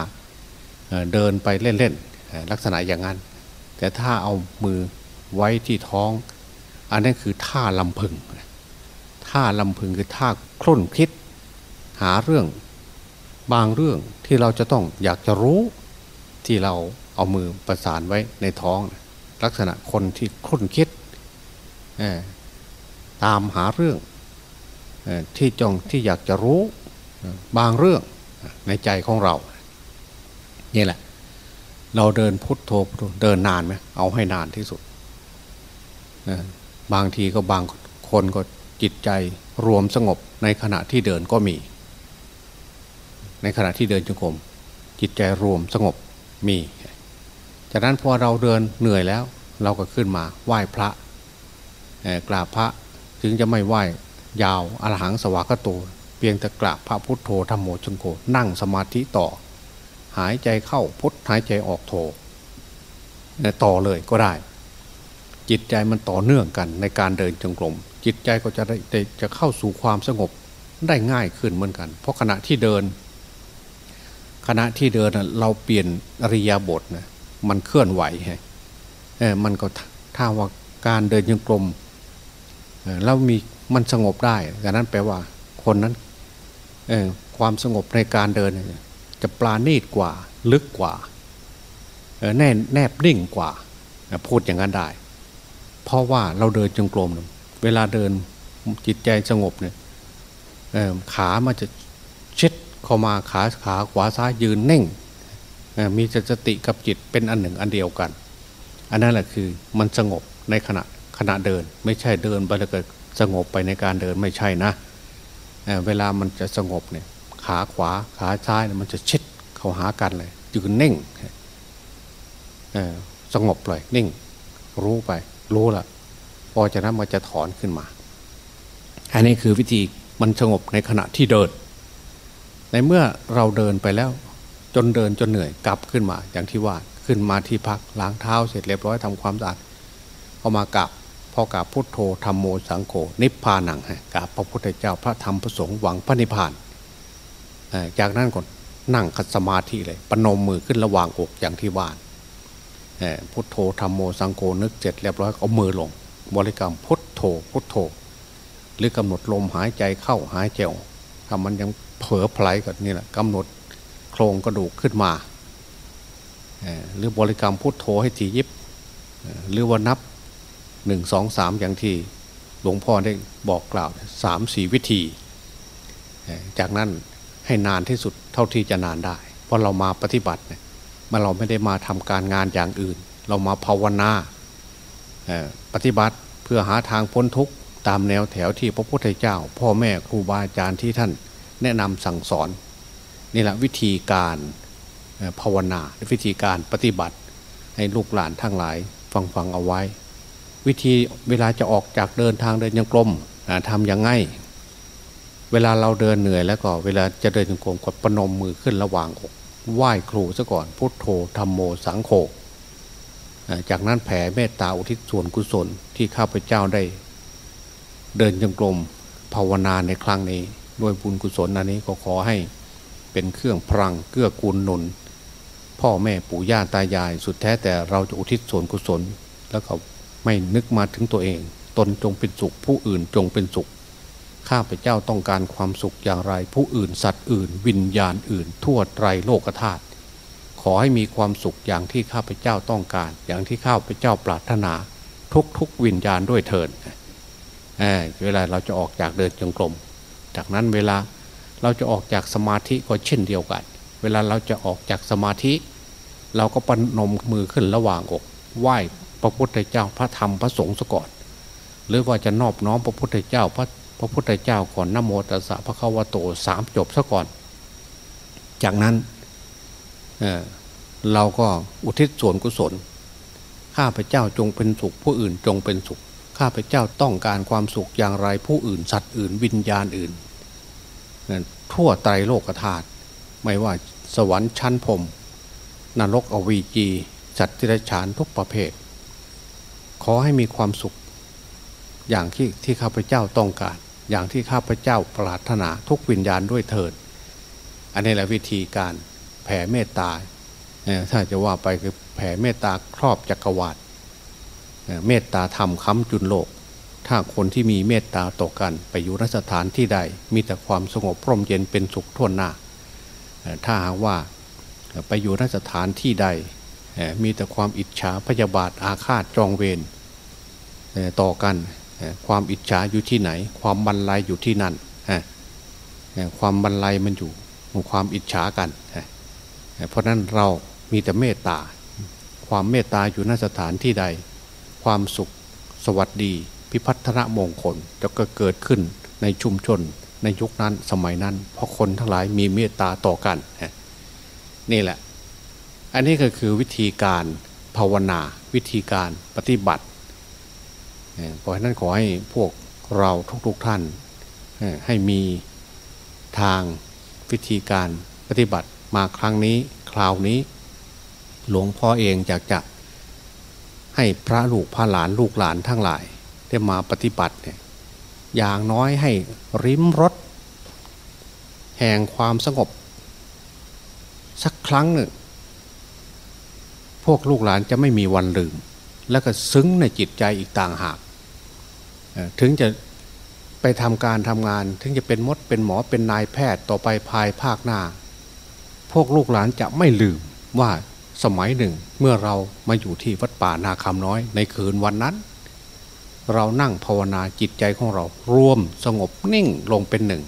เดินไปเล่นๆลักษณะอย่างนั้น แต่ถ้าเอามือไว้ที่ท้อง อันนั้นคือท่าลำพึงท่าลำพึงคือท่าคลุ่นคิด หาเรื่องบางเรื่องที่เราจะต้องอยากจะรู้ที่เราเอามือประสานไว้ในท้อง ลักษณะคนที่คุ้นคิดตามหาเรื่องที่จงที่อยากจะรู้บางเรื่องในใจของเรา นี่แหละ เราเดินพุทโธเดินนานไหมเอาให้นานที่สุด บางทีก็บางคนก็จิตใจรวมสงบในขณะที่เดินก็มี ในขณะที่เดินจงกรมจิตใจรวมสงบมี จากนั้นพอเราเดินเหนื่อยแล้ว เราก็ขึ้นมาไหว้พระกราบพระถึงจะไม่ไหว้ยาวอรหังสวากโตเพียงแต่กราบพระพุทโธธรรมโมชงโกนั่งสมาธิต่อ หายใจเข้าพุทหายใจออกโธต่อเลยก็ได้ จิตใจมันต่อเนื่องกันในการเดินจงกรมจิตใจก็จะได้จะเข้าสู่ความสงบได้ง่ายขึ้นเหมือนกัน เพราะขณะที่เดิน ขณะที่เดินเราเปลี่ยนอริยาบทนะมันเคลื่อนไหวฮะมันก็ถ้าว่าการเดินยังกลมแล้วมีมันสงบได้ดังนั้นแปลว่าคนนั้นความสงบในการเดิน จะปลาณีตกว่าลึกกว่าแน่แนบนิ่งกว่า พูดอย่างนั้นได้ เพราะว่าเราเดินจงกรมเวลาเดินจิตใจสงบเนี่ยขามันจะเช็ด เข้ามาขาขาขวาซ้ายยืนเน่งมีสติกับจิตเป็นอันหนึ่งอันเดียวกัน อันนั้นแหละคือมันสงบในขณะขณะเดิน ไม่ใช่เดินไปแล้วก็สงบไปในการเดินไม่ใช่นะเเวลามันจะสงบเนี่ยขาขวาขาซ้ายมันจะเช็ดเข้าหากันเลยยืนเน่งสงบเลยนิ่ง รู้ไป รู้ละพอจากนั้นมันจะถอนขึ้นมา อันนี้คือวิธีมันสงบในขณะที่เดิน ในเมื่อเราเดินไปแล้ว จนเดินจนเหนื่อยกลับขึ้นมา อย่างที่ว่าขึ้นมาที่พักล้างเท้าเสร็จเรียบร้อยทำความสะอาดพอมากลับพอกราบพุทโธธรรมโมสังโฆนิพพานังกราบพระพุทธเจ้าพระธรรมพระสงฆ์หวังพระนิพพานจากนั้นก่อนนั่งคัดสมาธิเลยปนมมือขึ้นระหว่างอกอย่างที่ว่านพุทโธธรรมโมสังโฆนึกเสร็จเรียบร้อยเอามือลง บริกรรมพุทโธพุทโธ หรือกำหนดลมหายใจเข้าหายใจออกถ้ามันยัง เผลอไผลก็นี่แหละกำหนดโครงกระดูกขึ้นมา หรือบริกรรมพุทโธให้ทียิบ หรือว่านับหนึ่งสองสามอย่างที่หลวงพ่อได้บอกกล่าวสามสี่วิธี จากนั้นให้นานที่สุดเท่าที่จะนานได้ เพราะเรามาปฏิบัติเนี่ยมาเราไม่ได้มาทำการงานอย่างอื่น เรามาภาวนาปฏิบัติเพื่อหาทางพ้นทุกข์ตามแนวแถวที่พระพุทธเจ้า พ่อแม่ครูบาอาจารย์ที่ท่าน แนะนำสั่งสอนนี่แหละวิธีการภาวนาวิธีการปฏิบัติให้ลูกหลานทั้งหลายฟังฟังเอาไว้ วิธีเวลาจะออกจากเดินทางเดินยังกลมทำยังไงเวลาเราเดินเหนื่อยแล้วก็เวลาจะเดินยังกลมกดประนมมือขึ้นระหว่างอกไหว้ครูซะก่อนพุทโธธรรมโมสังโฆจากนั้นแผ่เมตตาอุทิศส่วนกุศลที่ข้าพเจ้าได้ เดินจงกรมภาวนาในครั้งนี้ ด้วยบุญกุศลอันนี้ก็ขอให้เป็นเครื่องพลังเกื้อกูลหนุน พ่อแม่ปู่ย่าตายาย สุดแท้แต่เราจะอุทิศส่วนกุศล แล้วก็ไม่นึกมาถึงตัวเอง ตนจงเป็นสุข ผู้อื่นจงเป็นสุข ข้าพเจ้าต้องการความสุขอย่างไร ผู้อื่นสัตว์อื่น วิญญาณอื่น ทั่วไตรโลกธาตุขอให้มีความสุขอย่างที่ข้าพเจ้าต้องการ อย่างที่ข้าพเจ้าปรารถนา ทุกทุกวิญญาณด้วยเถิดเเวลาเราจะออกจากเดินจงกรม จากนั้นเวลาเราจะออกจากสมาธิก็เช่นเดียวกัน เวลาเราจะออกจากสมาธิ เราก็ปนมมือขึ้นระหว่างอกไหว้พระพุทธเจ้าพระธรรมพระสงฆ์ซะก่อน หรือว่าจะนอบน้อมพระพุทธเจ้าพระพระพุทธเจ้าก่อนนโมตัสสะพระคัมภโตสามจบซะก่อน จากนั้นเเราก็อุทิศส่วนกุศล ข้าพเจ้าจงเป็นสุขผู้อื่นจงเป็นสุข ข้าพเจ้าต้องการความสุขอย่างไรผู้อื่น สัตว์อื่น วิญญาณอื่น ทั่วไตรโลกธาตุไม่ว่าสวรรค์ชั้นพรมนรกอวีจีสัตว์ที่ไรฉานทุกประเภท ขอให้มีความสุข อย่างที่ที่ข้าพเจ้าต้องการ อย่างที่ข้าพเจ้าปรารถนาทุกวิญญาณด้วยเถิด อันนี้แหละวิธีการแผ่เมตตาถ้าจะว่าไปคือแผ่เมตตาครอบจักรวาลเมตตาธรรมค้ำจุนโลก ถ้าคนที่มีเมตตาต่อกัน ไปอยู่นสถานที่ใด มีแต่ความสงบพร่มเย็นเป็นสุขทั่วหน้า ถ้าหากว่าไปอยู่นสถานที่ใด มีแต่ความอิจฉาพยาบาทอาฆาตจองเวรต่อกัน ความอิจฉาอยู่ที่ไหน ความบันไลอยู่ที่นั่น ความบันไลมันอยู่ความอิจฉากัน เพราะนั้นเรามีแต่เมตตา ความเมตตาอยู่นสถานที่ใด ความสุขสวัสดี พิพัฒนมงคลจะก็เกิดขึ้นในชุมชนในยุคนั้นสมัยนั้น เพราะคนทั้งหลายมีเมตตาต่อกันนี่แหละ อันนี้ก็คือวิธีการภาวนาวิธีการปฏิบัติเพราะฉะนั้นขอให้พวกเราทุกๆทท่านให้มีทางวิธีการปฏิบัติมาครั้งนี้คราวนี้ หลวงพ่อเองอยากจะให้พระลูกพระหลานลูกหลานทั้งหลาย ได้มาปฏิบัติเนี่ยอย่างน้อยให้ริมรถ แห่งความสงบ สักครั้งหนึ่งพวกลูกหลานจะไม่มีวันลืม แล้วก็ซึ้งในจิตใจอีกต่างหาก ถึงจะไปทำการทำงาน ถึงจะเป็นมดเป็นหมอเป็นนายแพทย์ต่อไปภายภาคหน้า พวกลูกหลานจะไม่ลืมว่าสมัยหนึ่งเมื่อเรามาอยู่ที่วัดป่านาคำน้อยในคืนวันนั้น เรานั่งภาวนาจิตใจของเรา รวมสงบนิ่งลงเป็นหนึ่ง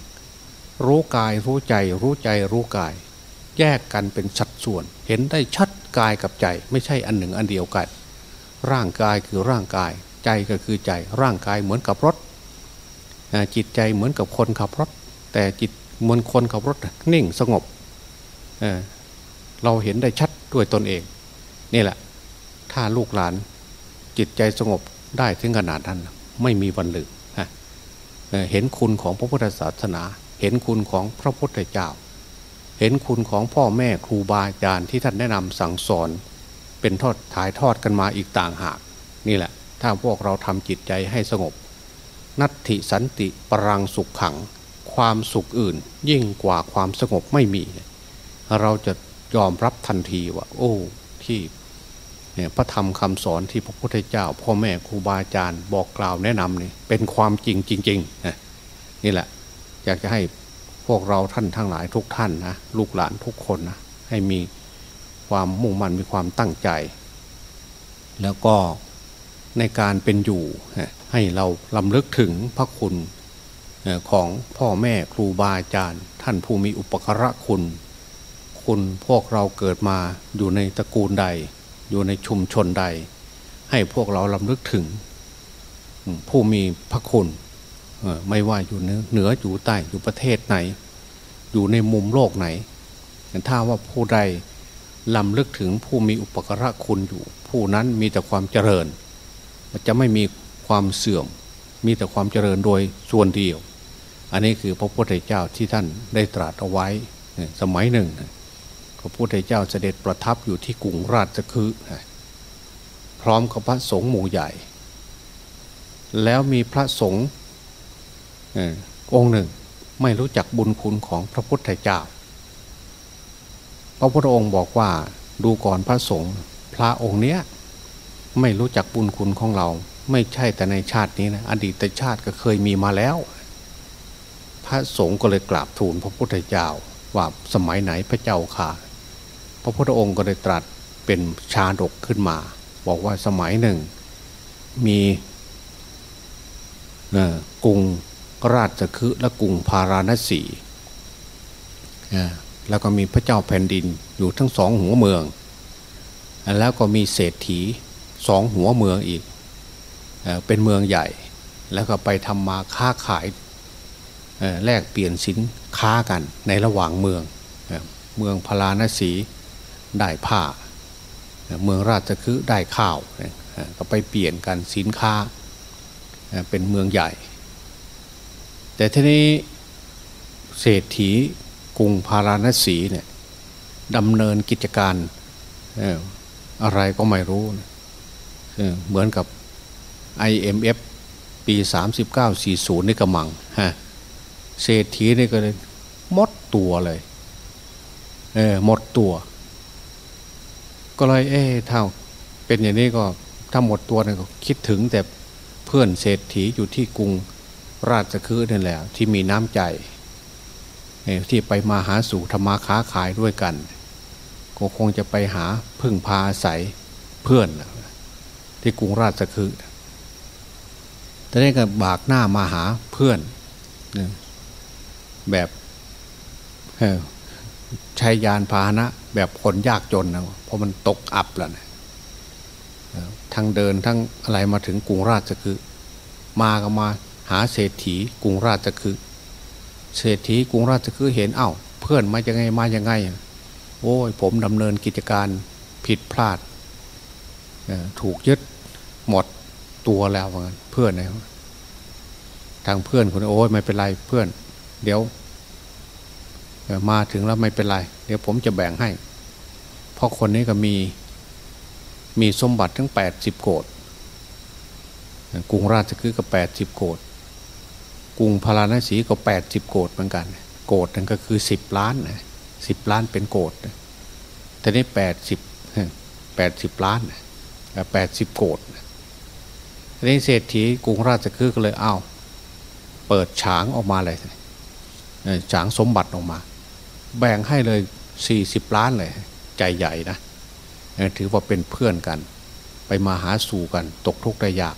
รู้กายรู้ใจรู้ใจรู้กาย แยกกันเป็นสัดส่วน เห็นได้ชัดกายกับใจ ไม่ใช่อันหนึ่งอันเดียวกัน ร่างกายคือร่างกาย ใจก็คือใจ ร่างกายเหมือนกับรถ จิตใจเหมือนกับคนขับรถ แต่จิตเหมือนคนขับรถนิ่งสงบเเราเห็นได้ชัดด้วยตนเอง นี่แหละ ถ้าลูกหลานจิตใจสงบ ได้ถึงขนาดนั้นไม่มีวันลืมเห็นคุณของพระพุทธศาสนา เห็นคุณของพระพุทธเจ้า เห็นคุณของพ่อแม่ครูบาอาจารย์ที่ท่านแนะนำสั่งสอน เป็นทอดถ่ายทอดกันมาอีกต่างหาก นี่แหละ ถ้าพวกเราทำจิตใจให้สงบ นัตถิสันติปรังสุขขัง ความสุขอื่น ยิ่งกว่าความสงบไม่มี เราจะยอมรับทันทีว่า โอ้ ที่ พระธรรมคำสอนที่พระพุทธเจ้า พ่อแม่ครูบาอาจารย์บอกกล่าวแนะนำนี่เป็นความจริงจริงๆนี่แหละ อยากจะให้พวกเราท่านทั้งหลายทุกท่านนะลูกหลานทุกคนนะให้มีความมุ่งมั่นมีความตั้งใจ แล้วก็ในการเป็นอยู่ ให้เราลำลึกถึงพระคุณของพ่อแม่ครูบาอาจารย์ ท่านผู้มีอุปการะคุณ คุณพวกเราเกิดมาอยู่ในตระกูลใด อยู่ในชุมชนใด ให้พวกเราลำลึกถึง ผู้มีพระคุณไม่ว่าอยู่เหนืออยู่ใต้อยู่ประเทศไหน อยู่ในมุมโลกไหนถ้าว่าผู้ใดลำลึกถึงผู้มีอุปการะคุณอยู่ ผู้นั้นมีแต่ความเจริญจะไม่มีความเสื่อม มีแต่ความเจริญโดยส่วนเดียว อันนี้คือพระพุทธเจ้าที่ท่านได้ตรัสเอาไว้สมัยหนึ่ง พระพุทธเจ้าเสด็จประทับอยู่ที่กรุงราชคฤห์พร้อมกับพระสงฆ์หมู่ใหญ่ แล้วมีพระสงฆ์องค์หนึ่งไม่รู้จักบุญคุณของพระพุทธเจ้า พระพุทธองค์บอกว่าดูก่อนพระสงฆ์พระองค์เนี้ยไม่รู้จักบุญคุณของเรา ไม่ใช่แต่ในชาตินี้นะอดีตชาติก็เคยมีมาแล้ว พระสงฆ์ก็เลยกราบทูลพระพุทธเจ้าว่าสมัยไหนพระเจ้าค่ะ ระพุทธองค์ก็ได้ตรัสเป็นชาดกขึ้นมา บอกว่าสมัยหนึ่ง มีกรุงราชคฤห์และกรุงพาราณสีแล้วก็มีพระเจ้าแผ่นดินอยู่ทั้งสองหัวเมือง แล้วก็มีเศรษฐีสองหัวเมืองอีกเป็นเมืองใหญ่ แล้วก็ไปทำมาค้าขายแลกเปลี่ยนสินค้ากันในระหว่างเมืองเมืองพาราณสี ได้ผ้า เมืองราชคฤห์ได้ข้าวก็ไปเปลี่ยนกันสินค้าเป็นเมืองใหญ่ แต่ทีนี้เศรษฐีกรุงพาราณสีเนี่ยดำเนินกิจการอะไรก็ไม่รู้ เหมือนกับ IMF ปี 3940 นี่กระมังฮะเศรษฐีนี่ก็เลยหมดตัวเลยเออหมดตัว ก็เลยเอ๊ะถ้าเป็นอย่างนี้ก็ถ้าหมดตัวเนี่ยก็คิดถึงแต่เพื่อนเศรษฐีอยู่ที่กรุงราชคฤห์นั่นแหละ ที่มีน้ำใจที่ไปมาหาสู่ธรรมาค้าขายด้วยกัน ก็คงจะไปหาพึ่งพาอาศัยเพื่อน ที่กรุงราชคฤห์แต่นี้ก็บากหน้ามาหาเพื่อน แบบใช้ยานพาหนะ แบบคนยากจนนะเพราะมันตกอับแล้วนะทั้งเดินทั้งอะไรมาถึงกรุงราชคือ มาก็มาหาเศรษฐีกรุงราชคือ เศรษฐีกรุงราชคือเห็นเอา้า เพื่อนมายังไงมายังไง โอ้ยผมดำเนินกิจการผิดพลาดถูกยึดหมดตัวแล้วเพื่อนนะทางเพื่อนคนโอ้ยไม่เป็นไรเพื่อน เดี๋ยว มาถึงแล้วไม่เป็นไร เดี๋ยวผมจะแบ่งให้ เพราะคนนี้ก็มีมีสมบัติทั้งแปดสิบโกดกรุงราชคือก็แปดสิบโกดกรุงพาราณสีก็แปดสิบโกดเหมือนกัน โกดนั่นก็คือสิบล้านนะสิบล้านเป็นโกดแต่นี้แปดสิบแปดสิบล้านแปดสิบโกดทีนี้เศรษฐีกรุงราชคือก็เลยเอาเปิดฉางออกมาเลยฉางสมบัติออกมา แบ่งให้เลย สี่สิบล้านเลยใจใหญ่นะถือว่าเป็นเพื่อนกัน ไปมาหาสู่กัน ตกทุกข์ได้ยาก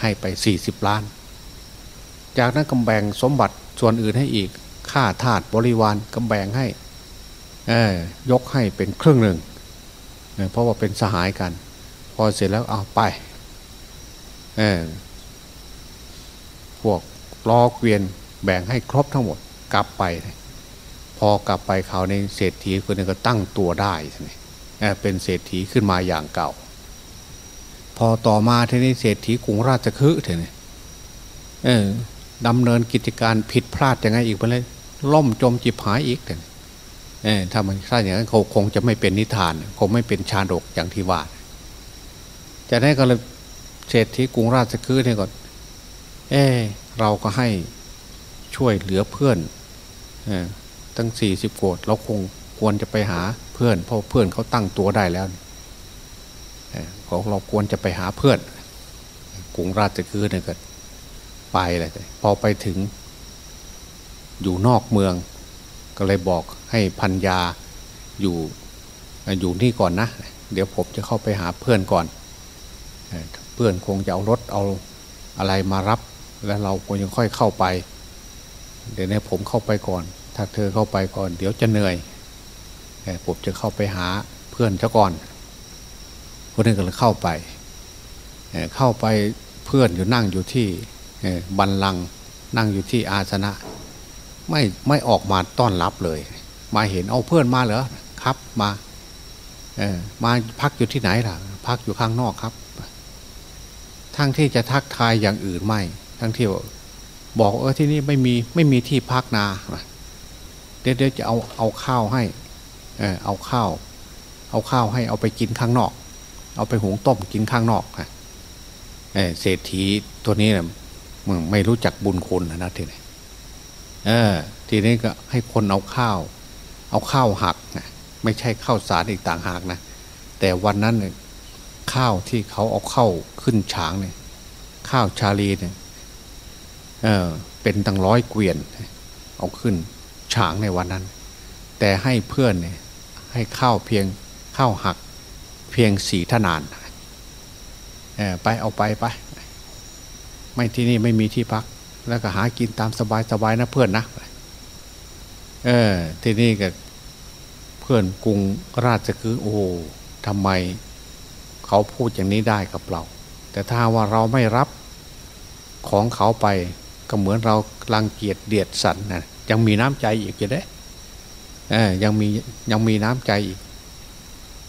ให้ไปสี่สิบล้าน จากนั้นกำแบ่งสมบัติส่วนอื่นให้อีกค่าทาสบริวารกำแบ่งให้ยกให้เป็นครึ่งหนึ่งเพราะว่าเป็นสหายกัน พอเสร็จแล้วเอาไปพวกล้อเกวียนแบ่งให้ครบทั้งหมดกลับไป พอกลับไปเขาในเศรษฐีคนนึงก็ตั้งตัวได้ใช่ไหมเป็นเศรษฐีขึ้นมาอย่างเก่า พอต่อมาทีนี้เศรษฐีกรุงราชคฤห์ทีนี้ดำเนินกิจการผิดพลาดยังไงอีกไปเลยล่มจมจิบหายอีกแต่ถ้ามันถ้าอย่างนั้นเขาคงจะไม่เป็นนิทาน คงไม่เป็นชาดกอย่างที่ว่าจะได้ก็เลยเศรษฐีกรุงราชคฤห์เนี่ยก่อนเออเราก็ให้ช่วยเหลือเพื่อน ตั้งสี่สิบโกดเราคงควรจะไปหาเพื่อน เพราะเพื่อนเขาตั้งตัวได้แล้วของเราควรจะไปหาเพื่อนกรุงราชคือเนี่ยก็ไปเลยพอไปถึง อยู่นอกเมือง ก็เลยบอกให้พันยาอยู่อยู่นี่ก่อนนะ เดี๋ยวผมจะเข้าไปหาเพื่อนก่อน เพื่อนคงจะเอารถเอาอะไรมารับ แล้วเราคงยังค่อยเข้าไป เดี๋ยวนี้ผมเข้าไปก่อน ถ้าเธอเข้าไปก่อนเดี๋ยวจะเหนื่อยผมจะเข้าไปหาเพื่อนเจ้าก่อนคนนึงก็เลยเข้าไปเข้าไปเพื่อนอยู่นั่งอยู่ที่บันลังนั่งอยู่ที่อาสนะ ไม่ไม่ออกมาต้อนรับเลย มาเห็นเอาเพื่อนมาเหรอครับมาเออมาพักอยู่ที่ไหนล่ะ พักอยู่ข้างนอกครับ ทั้งที่จะทักทายอย่างอื่นไม่ ทั้งที่บอกเออที่นี่ไม่มีไม่มีที่พักนา เดี๋ยวเดี๋ยวจะเอาเอาข้าวให้เออเอาข้าว เอาข้าวให้เอาไปกินข้างนอก เอาไปหุงต้มกินข้างนอกฮะเศรษฐีตัวนี้นะมึงไม่รู้จักบุญคุณนะทีนี้เออ ทีนี้ก็ให้คนเอาข้าว เอาข้าวหักนะไม่ใช่ข้าวสารอีกต่างหากนะแต่วันนั้นเนี่ยข้าวที่เขาเอาเข้าขึ้นฉางเนี่ย ข้าวชาลีเนี่ยเออเป็นตั้งร้อยเกวียน เอาขึ้น ฉางในวันนั้น แต่ให้เพื่อนเนี่ยให้ข้าวเพียงข้าวหักเพียงสีทนานเออไปเอาไปไป ไม่ที่นี่ไม่มีที่พัก แล้วก็หากินตามสบายสบายนะเพื่อนนะเออที่นี่ก็เพื่อนกรุงราชคือโอ้ทำไมเขาพูดอย่างนี้ได้กับเรา แต่ถ้าว่าเราไม่รับของเขาไปก็เหมือนเราลังเกียจเดียดสันนะ ยังมีน้ำใจอีกอยู่เด้เออยังมียังมีน้ำใจอีก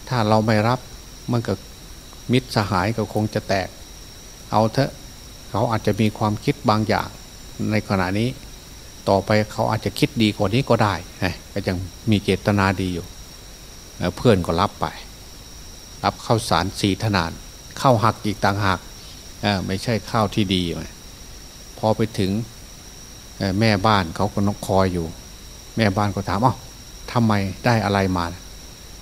ถ้าเราไม่รับมันก็มิตรสหายก็คงจะแตก เอาเถอะเขาอาจจะมีความคิดบางอย่าง ในขณะนี้ ต่อไปเขาอาจจะคิดดีกว่านี้ก็ได้ก็ยังมีเจตนาดีอยู่เพื่อนก็รับไป รับข้าวสารสีทนานข้าวหักอีกต่างหากไม่ใช่ข้าวที่ดีพอไปถึง แม่บ้านเขาก็นกคอยอยู่ แม่บ้านก็ถามอ้าวทำไมได้อะไรมา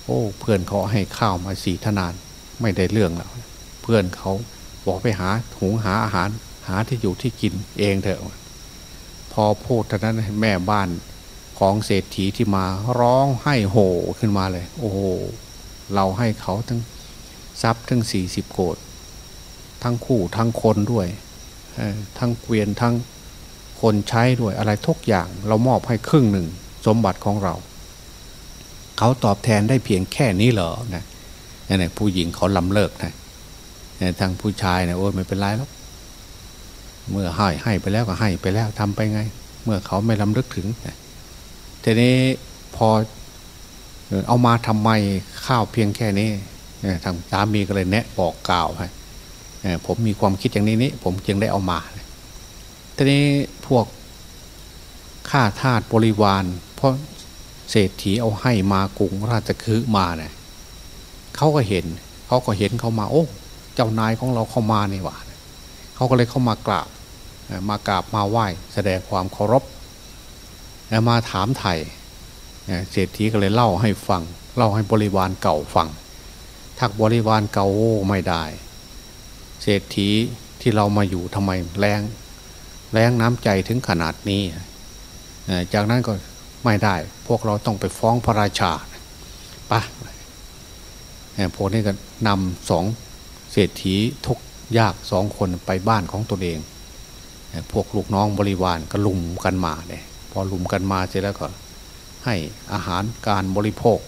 โอ้เพื่อนเขาให้ข้าวมาสีทนาน ไม่ได้เรื่องแล้วเพื่อนเขาบอกไปหาหุงหาอาหาร หาที่อยู่ที่กินเองเถอะ พอพูดเท่านั้นแม่บ้านของเศรษฐีที่มาร้องให้โหขึ้นมาเลย โอ้โหเราให้เขาทั้งทรัพย์ทั้งสี่สิบโกดทั้งคู่ทั้งคนด้วยทั้งเกวียนทั้ง คนใช้ด้วยอะไรทุกอย่าง เรามอบให้ครึ่งหนึ่งสมบัติของเรา เขาตอบแทนได้เพียงแค่นี้เหรอนะนี่ผู้หญิงเขาลำเลิกนะทางผู้ชายเนี่ยโอ้ยไม่เป็นไรหรอกเมื่อให้ให้ไปแล้วก็ให้ไปแล้วทำไปไง เมื่อเขาไม่ลำลึกถึงทีนี้พอเอามาทำไมข้าวเพียงแค่นี้ทางสามีก็เลยแนะบอกกล่าวให้ผมมีความคิดอย่างนี้นี้ผมจึงได้เอามา ทีนี้พวกข้าทาสบริวาร เพราะเศรษฐีเอาให้มากรุงราชคือมาเนี่ยเขาก็เห็นเขาก็เห็นเขามาโอ้เจ้านายของเราเข้ามานี่หว่าเขาก็เลยเข้ามากราบมากราบมาไหว้ แสดงความเคารพมาถามไทยเศรษฐีก็เลยเล่าให้ฟัง เล่าให้บริวารเก่าฟังทักบริวารเก่าโอ้ไม่ได้ เศรษฐีที่เรามาอยู่ทำไมแรง แรงน้ำใจถึงขนาดนี้ จากนั้นก็ไม่ได้ พวกเราต้องไปฟ้องพระราชาปะพวกนี้ก็นำสองเศรษฐีทุกยากสองคนไปบ้านของตนเอง พวกลูกน้องบริวารก็ลุมกันมาเนี่ยพอลุมกันมาเสร็จแล้วก็ให้อาหารการบริโภค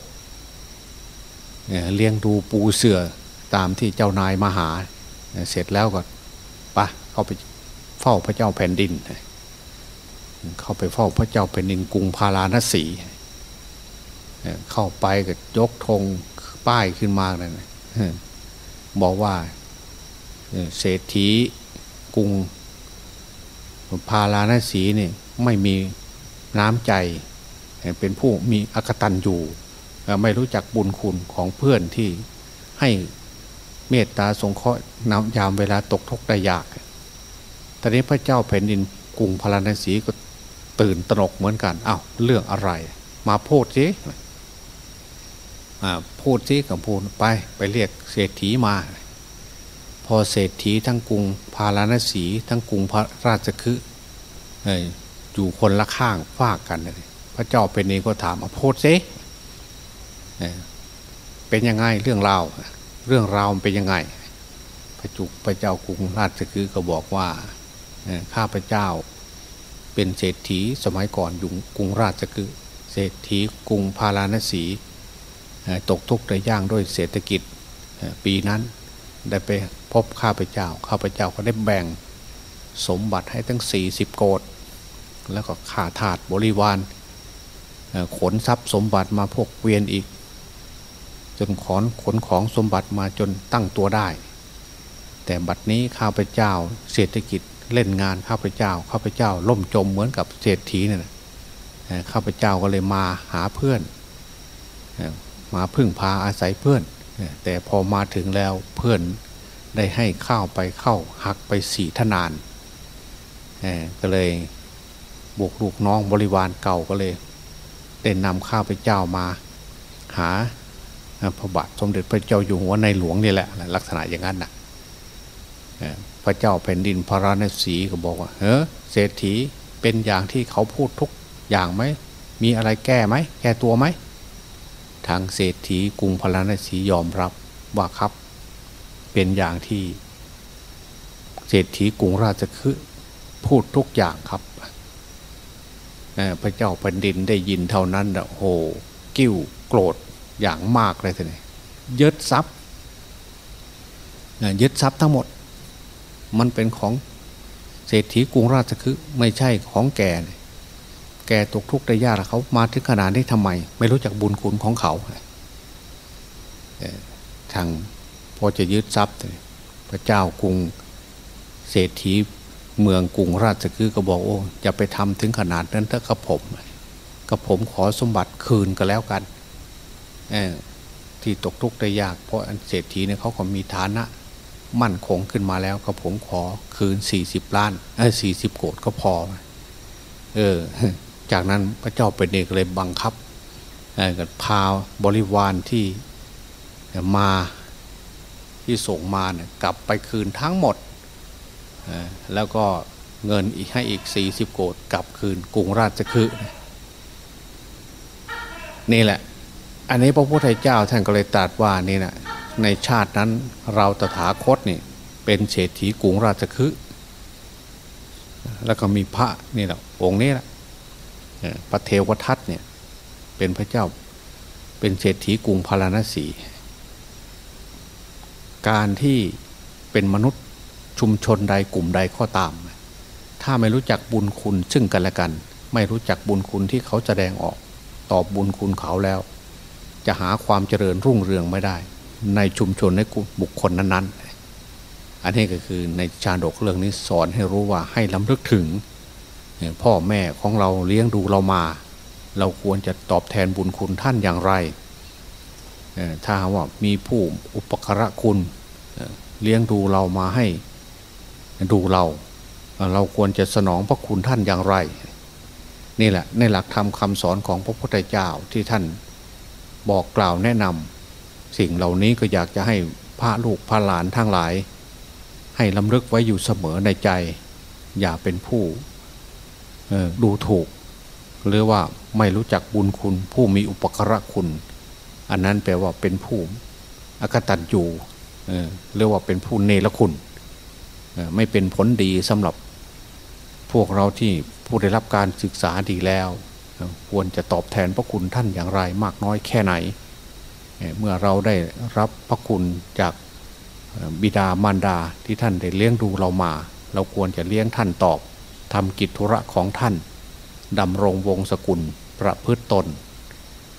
เลี้ยงดูปูเสือตามที่เจ้านายมาหา เสร็จแล้วก็ปะเข้าไป เฝ้าพระเจ้าแผ่นดิน เข้าไปเฝ้าพระเจ้าแผ่นดินกรุงพาราณสีเข้าไปก็ยกธงป้ายขึ้นมาเลยบอกว่าเศรษฐีกรุงพาราณสีเนี่ยไม่มีน้ำใจ เป็นผู้มีอกตันอยู่ไม่รู้จักบุญคุณของเพื่อนที่ให้เมตตาสงเคราะห์นำยามเวลาตกทุกข์ได้ยาก ตอนนี้พระเจ้าแผ่นดินกรุงพาราณสีก็ตื่นตระหนกเหมือนกันอา้าวเรื่องอะไร มาพูดสิพูดสิกับพูดไป ไปเรียกเศรษฐีมา พอเศรษฐีทั้งกรุงพาราณสี ทั้งกรุงพระราชคฤห์อยู่คนละข้างฟากกันเลยพระเจ้าเป็นเองก็ถามอพูดสิเป็นยังไงเรื่องราวเรื่องราวเป็นยังไง พระจุกพระเจ้ากรุงราชคฤห์ก็บอกว่า ข้าพเจ้า เป็นเศรษฐีสมัยก่อนอยู่กรุงราชคฤห์เศรษฐีกรุงพาราณสีตกทุกข์ได้ย่างด้วยเศรษฐกิจปีนั้นได้ไปพบข้าพเจ้า ข้าพเจ้าก็ได้แบ่งสมบัติให้ตั้ง 40 โกดแล้วก็ขาถาดบริวารขนทรัพย์สมบัติมาพวกเวียนอีก จนขอนขนของสมบัติมาจนตั้งตัวได้ แต่บัดนี้ข้าพเจ้าเศรษฐกิจ เล่นงานข้าพเจ้าข้าพเจ้าล่มจมเหมือนกับเศรษฐีเนี่ยข้าพเจ้าก็เลยมาหาเพื่อนมาพึ่งพาอาศัยเพื่อน แต่พอมาถึงแล้วเพื่อนได้ให้ข้าวไปเข้าหักไปสี่ทนานก็เลยบุกลูกน้องบริวารเก่าก็เลยเด่นนำข้าพเจ้ามาหาพระบาทสมเด็จพระเจ้าอยู่หัวในหลวงนี่แหละลักษณะอย่างนั้นนะ พระเจ้าแผ่นดินพระราณสีก็บอกว่าเฮ้เศรษฐีเป็นอย่างที่เขาพูดทุกอย่างไหมมีอะไรแก้ไหมแก้ตัวไหมทางเศรษฐีกรุงพราณสียอมรับว่าครับ เป็นอย่างที่ เศรษฐีกรุงราชคือพูดทุกอย่างครับพระเจ้าแผ่นดินได้ยินเท่านั้นโหกิ้วโกรธอย่างมากเลยทีนี้ยึดทรัพย์ยึดทรัพย์ทั้งหมด มันเป็นของเศรษฐีกรุงราชคือไม่ใช่ของแกแกตกทุกข์ได้ยากเขามาถึงขนาดนี้ทำไม ไม่รู้จักบุญคุณของเขาทางพอจะยึดทรัพย์ พระเจ้ากรุงเศรษฐีเมืองกรุงราชคือก็บอกโอ้จะไปทำถึงขนาดนั้นถ้ากระผมกระผมขอสมบัติคืนก็แล้วกันที่ตกทุกข์ได้ยากเพราะเศรษฐีเนี่ยเขาก็มีฐานะ มั่นคงขึ้นมาแล้วกระผมขอคืนสี่สิบล้านเออสี่สิบโกดก็พอ เออ จากนั้นพระเจ้าเป็นเอกเลยบังคับกับพาบริวารที่มาที่ส่งมาเนี่ยกลับไปคืนทั้งหมด แล้วก็เงินอีกให้อีกสี่สิบโกดกลับคืนกรุงราชคฤห์นี่แหละ อันนี้พระพุทธเจ้าท่านก็เลยตรัสว่านี่นะในชาตินั้นเราตถาคตนี่เป็นเศรษฐีกรุงราชคฤห์แล้วก็มีพระนี่แหละองค์นี้แหละพระเทวทัตเนี่ยเป็นพระเจ้าเป็นเศรษฐีกรุงพาราณสี การที่เป็นมนุษย์ชุมชนใดกลุ่มใดข้อตาม ถ้าไม่รู้จักบุญคุณซึ่งกันและกัน ไม่รู้จักบุญคุณที่เขาแสดงออก ตอบบุญคุณเขาแล้ว จะหาความเจริญรุ่งเรืองไม่ได้ ในชุมชนในบุคคลนั้นๆ อันนี้ก็คือในชาดกเรื่องนี้สอนให้รู้ว่าให้ล้ำลึกถึง พ่อแม่ของเราเลี้ยงดูเรามา เราควรจะตอบแทนบุญคุณท่านอย่างไร ถ้าว่ามีผู้อุปการะคุณเลี้ยงดูเรามาให้ดูเรา เราควรจะสนองพระคุณท่านอย่างไร นี่แหละในหลักธรรมคำสอนของพระพุทธเจ้าที่ท่านบอกกล่าวแนะนำ สิ่งเหล่านี้ก็อยากจะให้พระลูกพระหลานทั้งหลาย ให้ลำลึกไว้อยู่เสมอในใจ อย่าเป็นผู้ดูถูก หรือว่าไม่รู้จักบุญคุณ ผู้มีอุปกระคุณ อันนั้นแปลว่าเป็นผู้อกตันอยู่เรียกว่าเป็นผู้เนรคุณ ไม่เป็นผลดีสำหรับพวกเราที่ผู้ได้รับการศึกษาดีแล้ว ควรจะตอบแทนพระคุณท่านอย่างไรมากน้อยแค่ไหน เมื่อเราได้รับพระคุณจากบิดามารดาที่ท่านได้เลี้ยงดูเรามา เราควรจะเลี้ยงท่านตอบทำกิจธุระของท่านดำรงวงศกุลประพฤตตน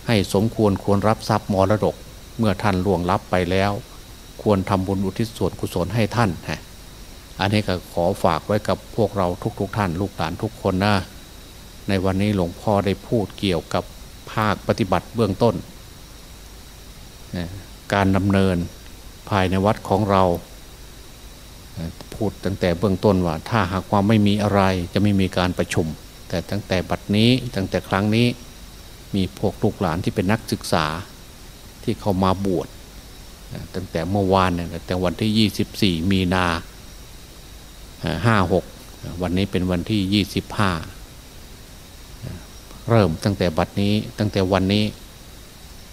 ให้สมควรควรรับทรัพย์มรดก เมื่อท่านล่วงลับไปแล้ว ควรทำบุญอุทิศส่วนกุศลให้ท่านฮะอันนี้ก็ขอฝากไว้กับพวกเราทุกๆทท่านลูกหลานทุกคนนะในวันนี้หลวงพ่อได้พูดเกี่ยวกับภาคปฏิบัติเบื้องต้น การดำเนินภายในวัดของเรา พูดตั้งแต่เบื้องต้นว่า ถ้าหากว่าไม่มีอะไรจะไม่มีการประชุม แต่ตั้งแต่บัดนี้ตั้งแต่ครั้งนี้มีพวกลูกหลานที่เป็นนักศึกษาที่เขามาบวชตั้งแต่เมื่อวานเนี่ยแต่วันที่ 24 มีนาห้าหกวันนี้เป็นวันที่ยี่สิบห้าเริ่มตั้งแต่บัดนี้ตั้งแต่วันนี้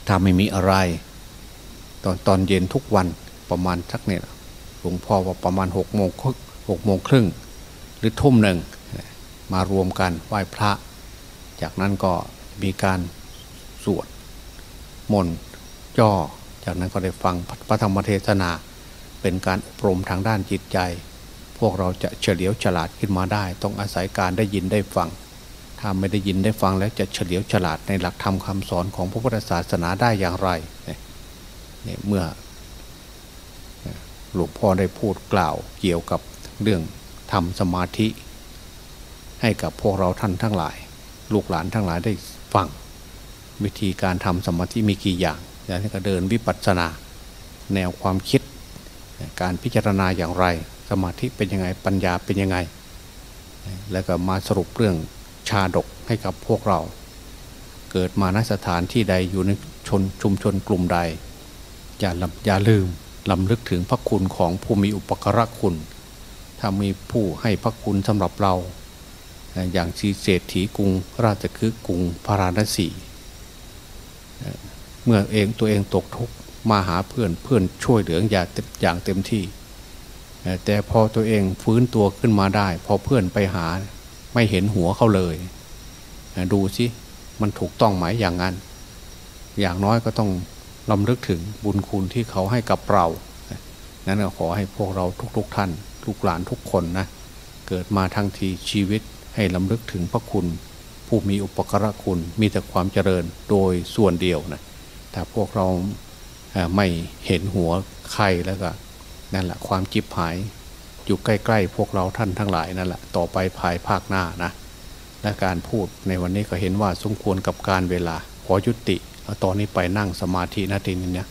ถ้าไม่มีอะไร ตอนตอนเย็นทุกวันประมาณสักเนี่ยหลวงพ่อว่าประมาณหกโมงหกโมงครึ่งหรือทุ่มหนึ่งมารวมกันไหว้พระ จากนั้นก็มีการสวดมนต์จ่อ จากนั้นก็ได้ฟังพระธรรมเทศนา เป็นการอบรมทางด้านจิตใจ พวกเราจะเฉลียวฉลาดขึ้นมาได้ ต้องอาศัยการได้ยินได้ฟัง ถ้าไม่ได้ยินได้ฟังแล้วจะเฉลียวฉลาดในหลักธรรมคาสอนของพระพุทธศาสนาได้อย่างไร เนี่ยเมื่อหลวงพ่อได้พูดกล่าวเกี่ยวกับเรื่องทำสมาธิ ให้กับพวกเราท่านทั้งหลาย ลูกหลานทั้งหลายได้ฟัง วิธีการทำสมาธิมีกี่อย่างอย่างนี้ก็เดินวิปัสสนา แนวความคิด การพิจารณาอย่างไร สมาธิเป็นยังไงปัญญาเป็นยังไง แล้วก็มาสรุปเรื่องชาดกให้กับพวกเรา เกิดมาณสถานที่ใดอยู่ในชนชุมชนกลุ่มใด อย่าลอย่าลืมลำลึกถึงพระคุณของผู้มีอุปกรคุณ ถ้ามีผู้ให้พระคุณสำหรับเรา อย่างชีเศรษฐีกรุงราชคฤห์กรุงพาราณสีเมื่อเองตัวเองตกทุกข์มาหาเพื่อนเพื่อนช่วยเหลืออย่างเต็มที่ แต่พอตัวเองฟื้นตัวขึ้นมาได้ พอเพื่อนไปหาไม่เห็นหัวเขาเลย ดูสิมันถูกต้องไหมอย่างนั้น อย่างน้อยก็ต้อง ลำลึกถึงบุญคุณที่เขาให้กับเรา นั้นก็ขอให้พวกเราทุกๆทท่านทุกหลานทุกคนนะ เกิดมาทั้งทีชีวิตให้ลำลึกถึงพระคุณ ผู้มีอุปกรคุณมีแต่ความเจริญโดยส่วนเดียวนะถ้าพวกเราไม่เห็นหัวใครแล้วก็นั่นแหละความจิบหาย อยู่ใกล้ๆ พวกเราท่านทั้งหลายนั่นแหละต่อไปภายภาคหน้านะและการพูดในวันนี้ก็เห็นว่าสมควรกับการเวลาขอยุติ ตอนนี้ไปนั่งสมาธินาทีนี้เนี่ย